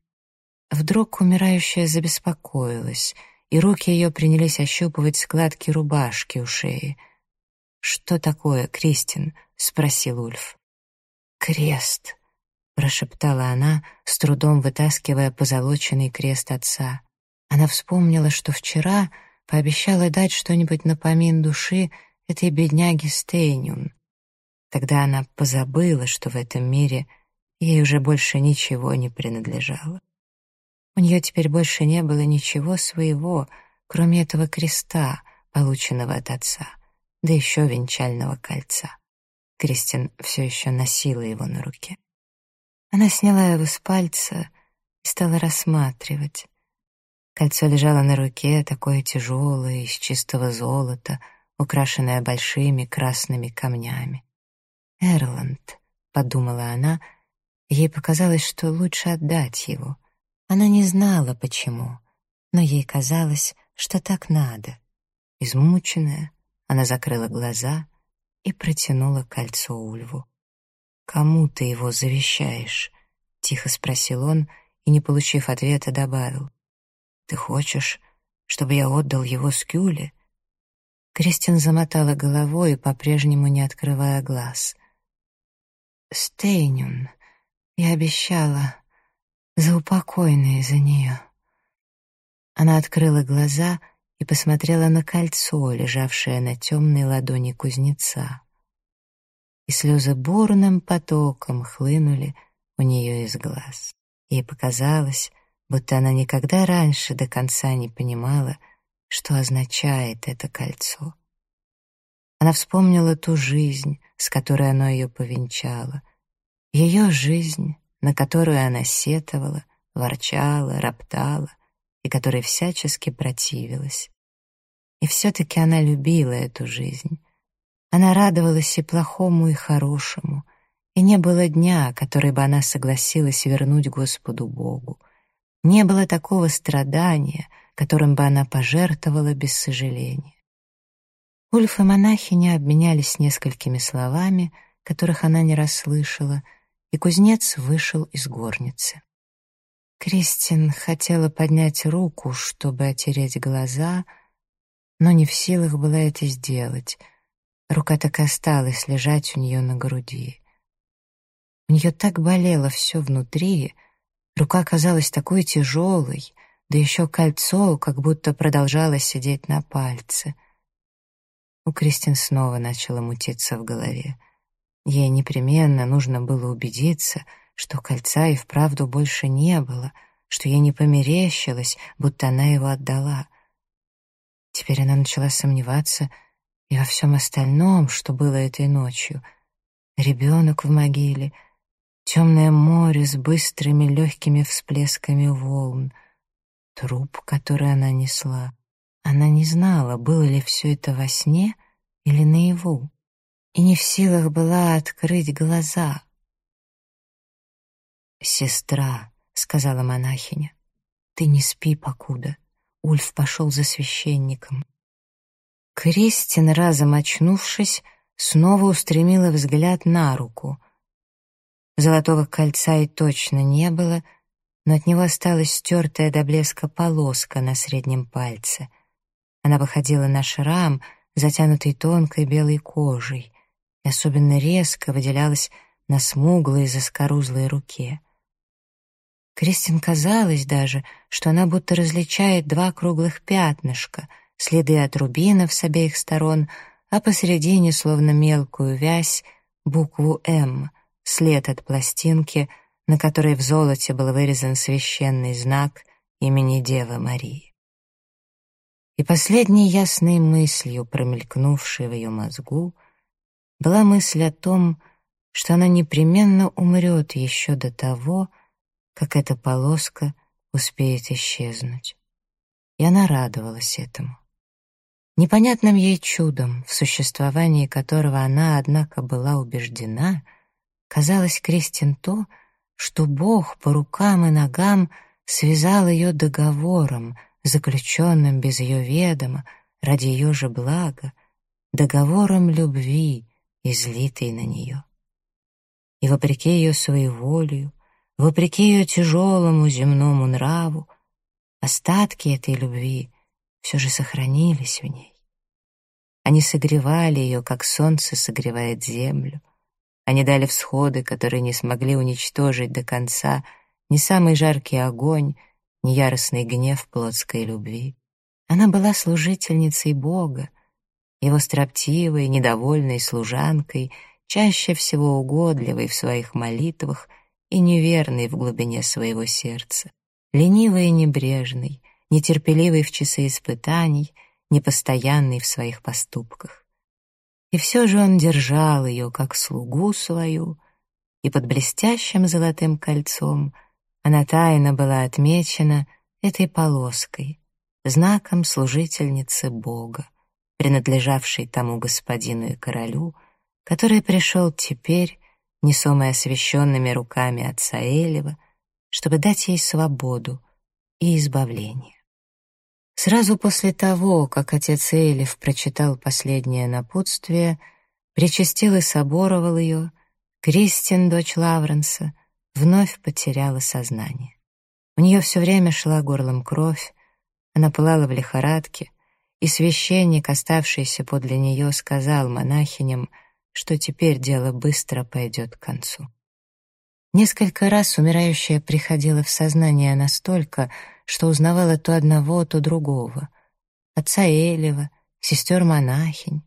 Вдруг умирающая забеспокоилась, и руки ее принялись ощупывать складки рубашки у шеи. «Что такое, Кристин?» — спросил Ульф. «Крест», — прошептала она, с трудом вытаскивая позолоченный крест отца. Она вспомнила, что вчера пообещала дать что-нибудь на помин души этой бедняге Стейнюн. Тогда она позабыла, что в этом мире ей уже больше ничего не принадлежало. У нее теперь больше не было ничего своего, кроме этого креста, полученного от отца, да еще венчального кольца. Кристин все еще носила его на руке. Она сняла его с пальца и стала рассматривать. Кольцо лежало на руке, такое тяжелое, из чистого золота, украшенное большими красными камнями. «Эрланд», — подумала она, ей показалось, что лучше отдать его. Она не знала, почему, но ей казалось, что так надо. Измученная, она закрыла глаза и протянула кольцо Ульву. «Кому ты его завещаешь?» — тихо спросил он и, не получив ответа, добавил. «Ты хочешь, чтобы я отдал его Скюле?» Кристин замотала головой, по-прежнему не открывая глаз. «Стейнюн, я обещала, заупокойные за нее». Она открыла глаза и посмотрела на кольцо, лежавшее на темной ладони кузнеца. И слезы бурным потоком хлынули у нее из глаз. Ей показалось, будто она никогда раньше до конца не понимала, что означает это кольцо. Она вспомнила ту жизнь, с которой оно ее повенчало, ее жизнь, на которую она сетовала, ворчала, роптала и которой всячески противилась. И все-таки она любила эту жизнь. Она радовалась и плохому, и хорошему, и не было дня, который бы она согласилась вернуть Господу Богу. Не было такого страдания, которым бы она пожертвовала без сожаления. Ульф и монахиня обменялись несколькими словами, которых она не расслышала, и кузнец вышел из горницы. Кристин хотела поднять руку, чтобы отереть глаза, но не в силах была это сделать. Рука так осталась лежать у нее на груди. У нее так болело все внутри, рука казалась такой тяжелой, да еще кольцо как будто продолжало сидеть на пальце. У Кристин снова начало мутиться в голове. Ей непременно нужно было убедиться, что кольца и вправду больше не было, что ей не померещилось, будто она его отдала. Теперь она начала сомневаться и во всем остальном, что было этой ночью. Ребенок в могиле — Темное море с быстрыми легкими всплесками волн. Труп, который она несла. Она не знала, было ли все это во сне или наяву, и не в силах была открыть глаза. «Сестра», — сказала монахиня, — «ты не спи покуда». Ульф пошел за священником. Кристин, разом очнувшись, снова устремила взгляд на руку — Золотого кольца и точно не было, но от него осталась стертая до блеска полоска на среднем пальце. Она походила на шрам, затянутый тонкой белой кожей, и особенно резко выделялась на смуглой заскорузлой руке. Кристин казалось даже, что она будто различает два круглых пятнышка, следы от рубинов с обеих сторон, а посередине, словно мелкую вязь, букву «М», след от пластинки, на которой в золоте был вырезан священный знак имени Девы Марии. И последней ясной мыслью, промелькнувшей в ее мозгу, была мысль о том, что она непременно умрет еще до того, как эта полоска успеет исчезнуть. И она радовалась этому. Непонятным ей чудом, в существовании которого она, однако, была убеждена — казалось Кристин то, что Бог по рукам и ногам связал ее договором, заключенным без ее ведома, ради ее же блага, договором любви, излитой на нее. И вопреки ее своеволию, вопреки ее тяжелому земному нраву, остатки этой любви все же сохранились в ней. Они согревали ее, как солнце согревает землю, они дали всходы, которые не смогли уничтожить до конца ни самый жаркий огонь, ни яростный гнев плотской любви. Она была служительницей Бога, его строптивой, недовольной служанкой, чаще всего угодливой в своих молитвах и неверной в глубине своего сердца, ленивой и небрежной, нетерпеливой в часы испытаний, непостоянной в своих поступках. И все же он держал ее как слугу свою, и под блестящим золотым кольцом она тайно была отмечена этой полоской, знаком служительницы Бога, принадлежавшей тому господину и королю, который пришел теперь, несомый освященными руками отца Элева, чтобы дать ей свободу и избавление. Сразу после того, как отец Элев прочитал последнее напутствие, причастил и соборовал ее, Кристин, дочь Лавренса, вновь потеряла сознание. У нее все время шла горлом кровь, она пылала в лихорадке, и священник, оставшийся подле нее, сказал монахиням, что теперь дело быстро пойдет к концу. Несколько раз умирающая приходила в сознание настолько, что узнавала то одного, то другого. Отца Элева, сестер-монахинь.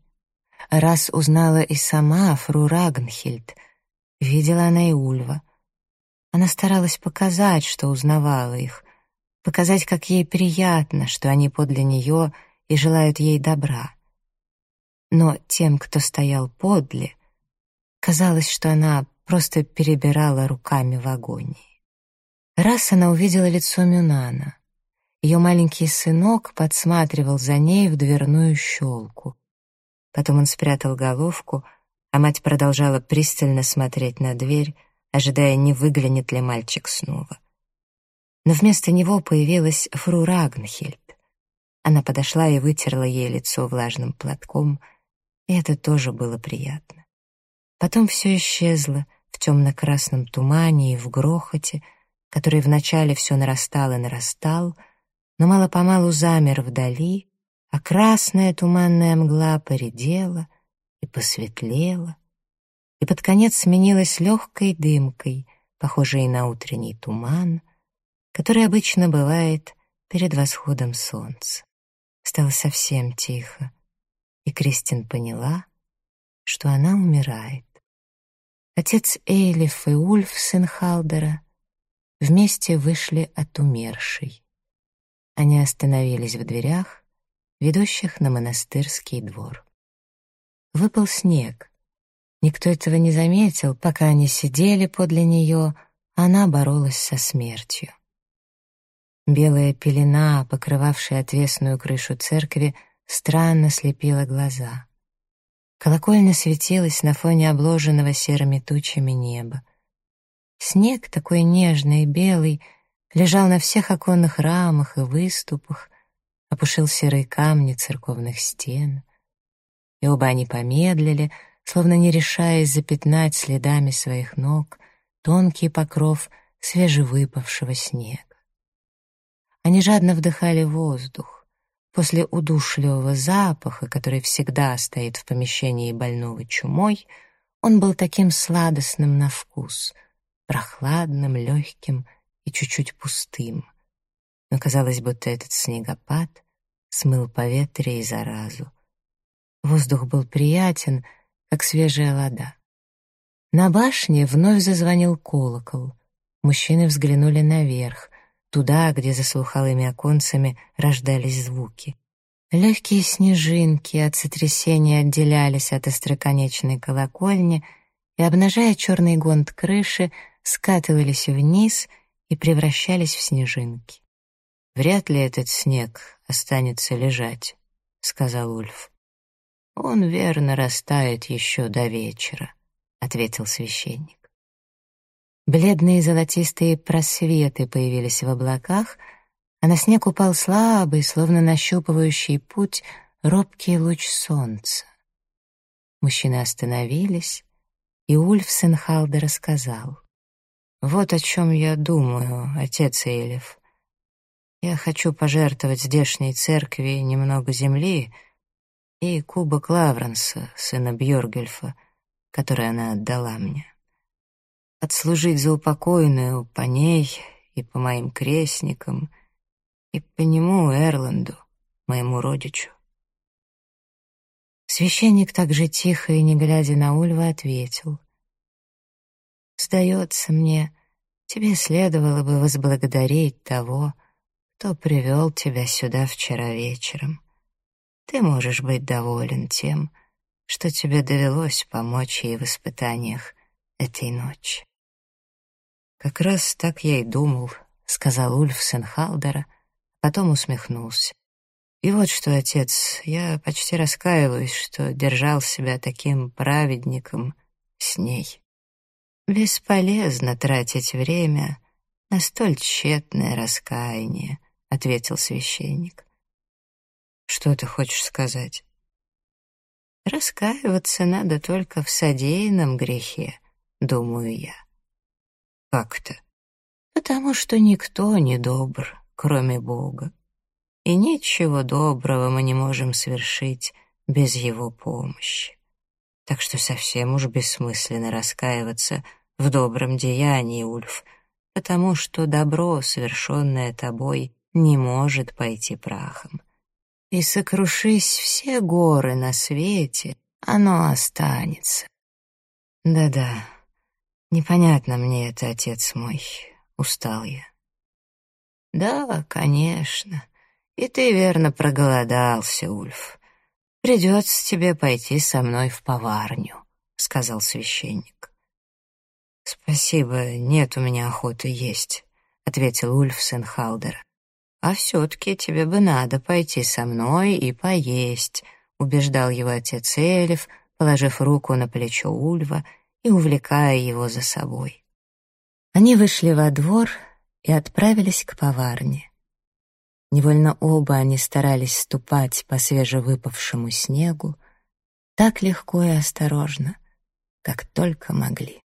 Раз узнала и сама фру Рагнхильд. Видела она и Ульва. Она старалась показать, что узнавала их, показать, как ей приятно, что они подле нее и желают ей добра. Но тем, кто стоял подле, казалось, что она просто перебирала руками в агонии. Раз она увидела лицо Мюнана. Ее маленький сынок подсматривал за ней в дверную щелку. Потом он спрятал головку, а мать продолжала пристально смотреть на дверь, ожидая, не выглянет ли мальчик снова но вместо него появилась фру Рагнхельд. Она подошла и вытерла ей лицо влажным платком, и это тоже было приятно. Потом все исчезло в темно-красном тумане и в грохоте, который вначале все нарастал и нарастал, но мало-помалу замер вдали, а красная туманная мгла поредела и посветлела, и под конец сменилась легкой дымкой, похожей на утренний туман, который обычно бывает перед восходом солнца. Стало совсем тихо, и Кристин поняла, что она умирает. Отец Эйлиф и Ульф, сын Халдера, вместе вышли от умершей. Они остановились в дверях, ведущих на монастырский двор. Выпал снег. Никто этого не заметил, пока они сидели подле нее, она боролась со смертью. Белая пелена, покрывавшая отвесную крышу церкви, странно слепила глаза. Колокольня светилась на фоне обложенного серыми тучами неба. Снег, такой нежный и белый, лежал на всех оконных рамах и выступах, опушил серые камни церковных стен. И оба они помедлили, словно не решаясь запятнать следами своих ног тонкий покров свежевыпавшего снега. Они жадно вдыхали воздух. После удушливого запаха, который всегда стоит в помещении больного чумой, он был таким сладостным на вкус, прохладным, легким и чуть-чуть пустым. Но казалось, будто этот снегопад смыл поветрие и заразу. Воздух был приятен, как свежая вода. На башне вновь зазвонил колокол. Мужчины взглянули наверх туда, где за слуховыми оконцами рождались звуки. Легкие снежинки от сотрясения отделялись от остроконечной колокольни и, обнажая черный гонт крыши, скатывались вниз и превращались в снежинки. «Вряд ли этот снег останется лежать», — сказал Ульф. «Он верно растает еще до вечера», — ответил священник. Бледные золотистые просветы появились в облаках, а на снег упал слабый, словно нащупывающий путь, робкий луч солнца. Мужчины остановились, и Ульф Сенхалда рассказал. «Вот о чем я думаю, отец Эйлев. Я хочу пожертвовать здешней церкви немного земли и кубок Лавренса, сына Бьоргельфа, который она отдала мне отслужить за упокойную по ней и по моим крестникам, и по нему, Эрланду, моему родичу. Священник так же тихо и не глядя на Ульва ответил. «Сдается мне, тебе следовало бы возблагодарить того, кто привел тебя сюда вчера вечером. Ты можешь быть доволен тем, что тебе довелось помочь ей в испытаниях этой ночи». «Как раз так я и думал», — сказал Ульф Сенхалдера, потом усмехнулся. И вот что, отец, я почти раскаиваюсь, что держал себя таким праведником с ней. Бесполезно тратить время на столь тщетное раскаяние, ответил священник. Что ты хочешь сказать? Раскаиваться надо только в содеянном грехе, думаю я. Как-то? Потому что никто не добр, кроме Бога и ничего доброго мы не можем совершить без его помощи. Так что совсем уж бессмысленно раскаиваться в добром деянии, Ульф, потому что добро, совершенное тобой, не может пойти прахом. И сокрушись все горы на свете, оно останется. Да-да, непонятно мне это, отец мой, устал я. Да, конечно, и ты верно проголодался, Ульф. Придется тебе пойти со мной в поварню, сказал священник. Спасибо, нет у меня охоты есть, ответил Ульф Сенхалдер. А все-таки тебе бы надо пойти со мной и поесть, убеждал его отец Эльф, положив руку на плечо Ульва и увлекая его за собой. Они вышли во двор и отправились к поварне. Невольно оба они старались ступать по свежевыпавшему снегу так легко и осторожно, как только могли.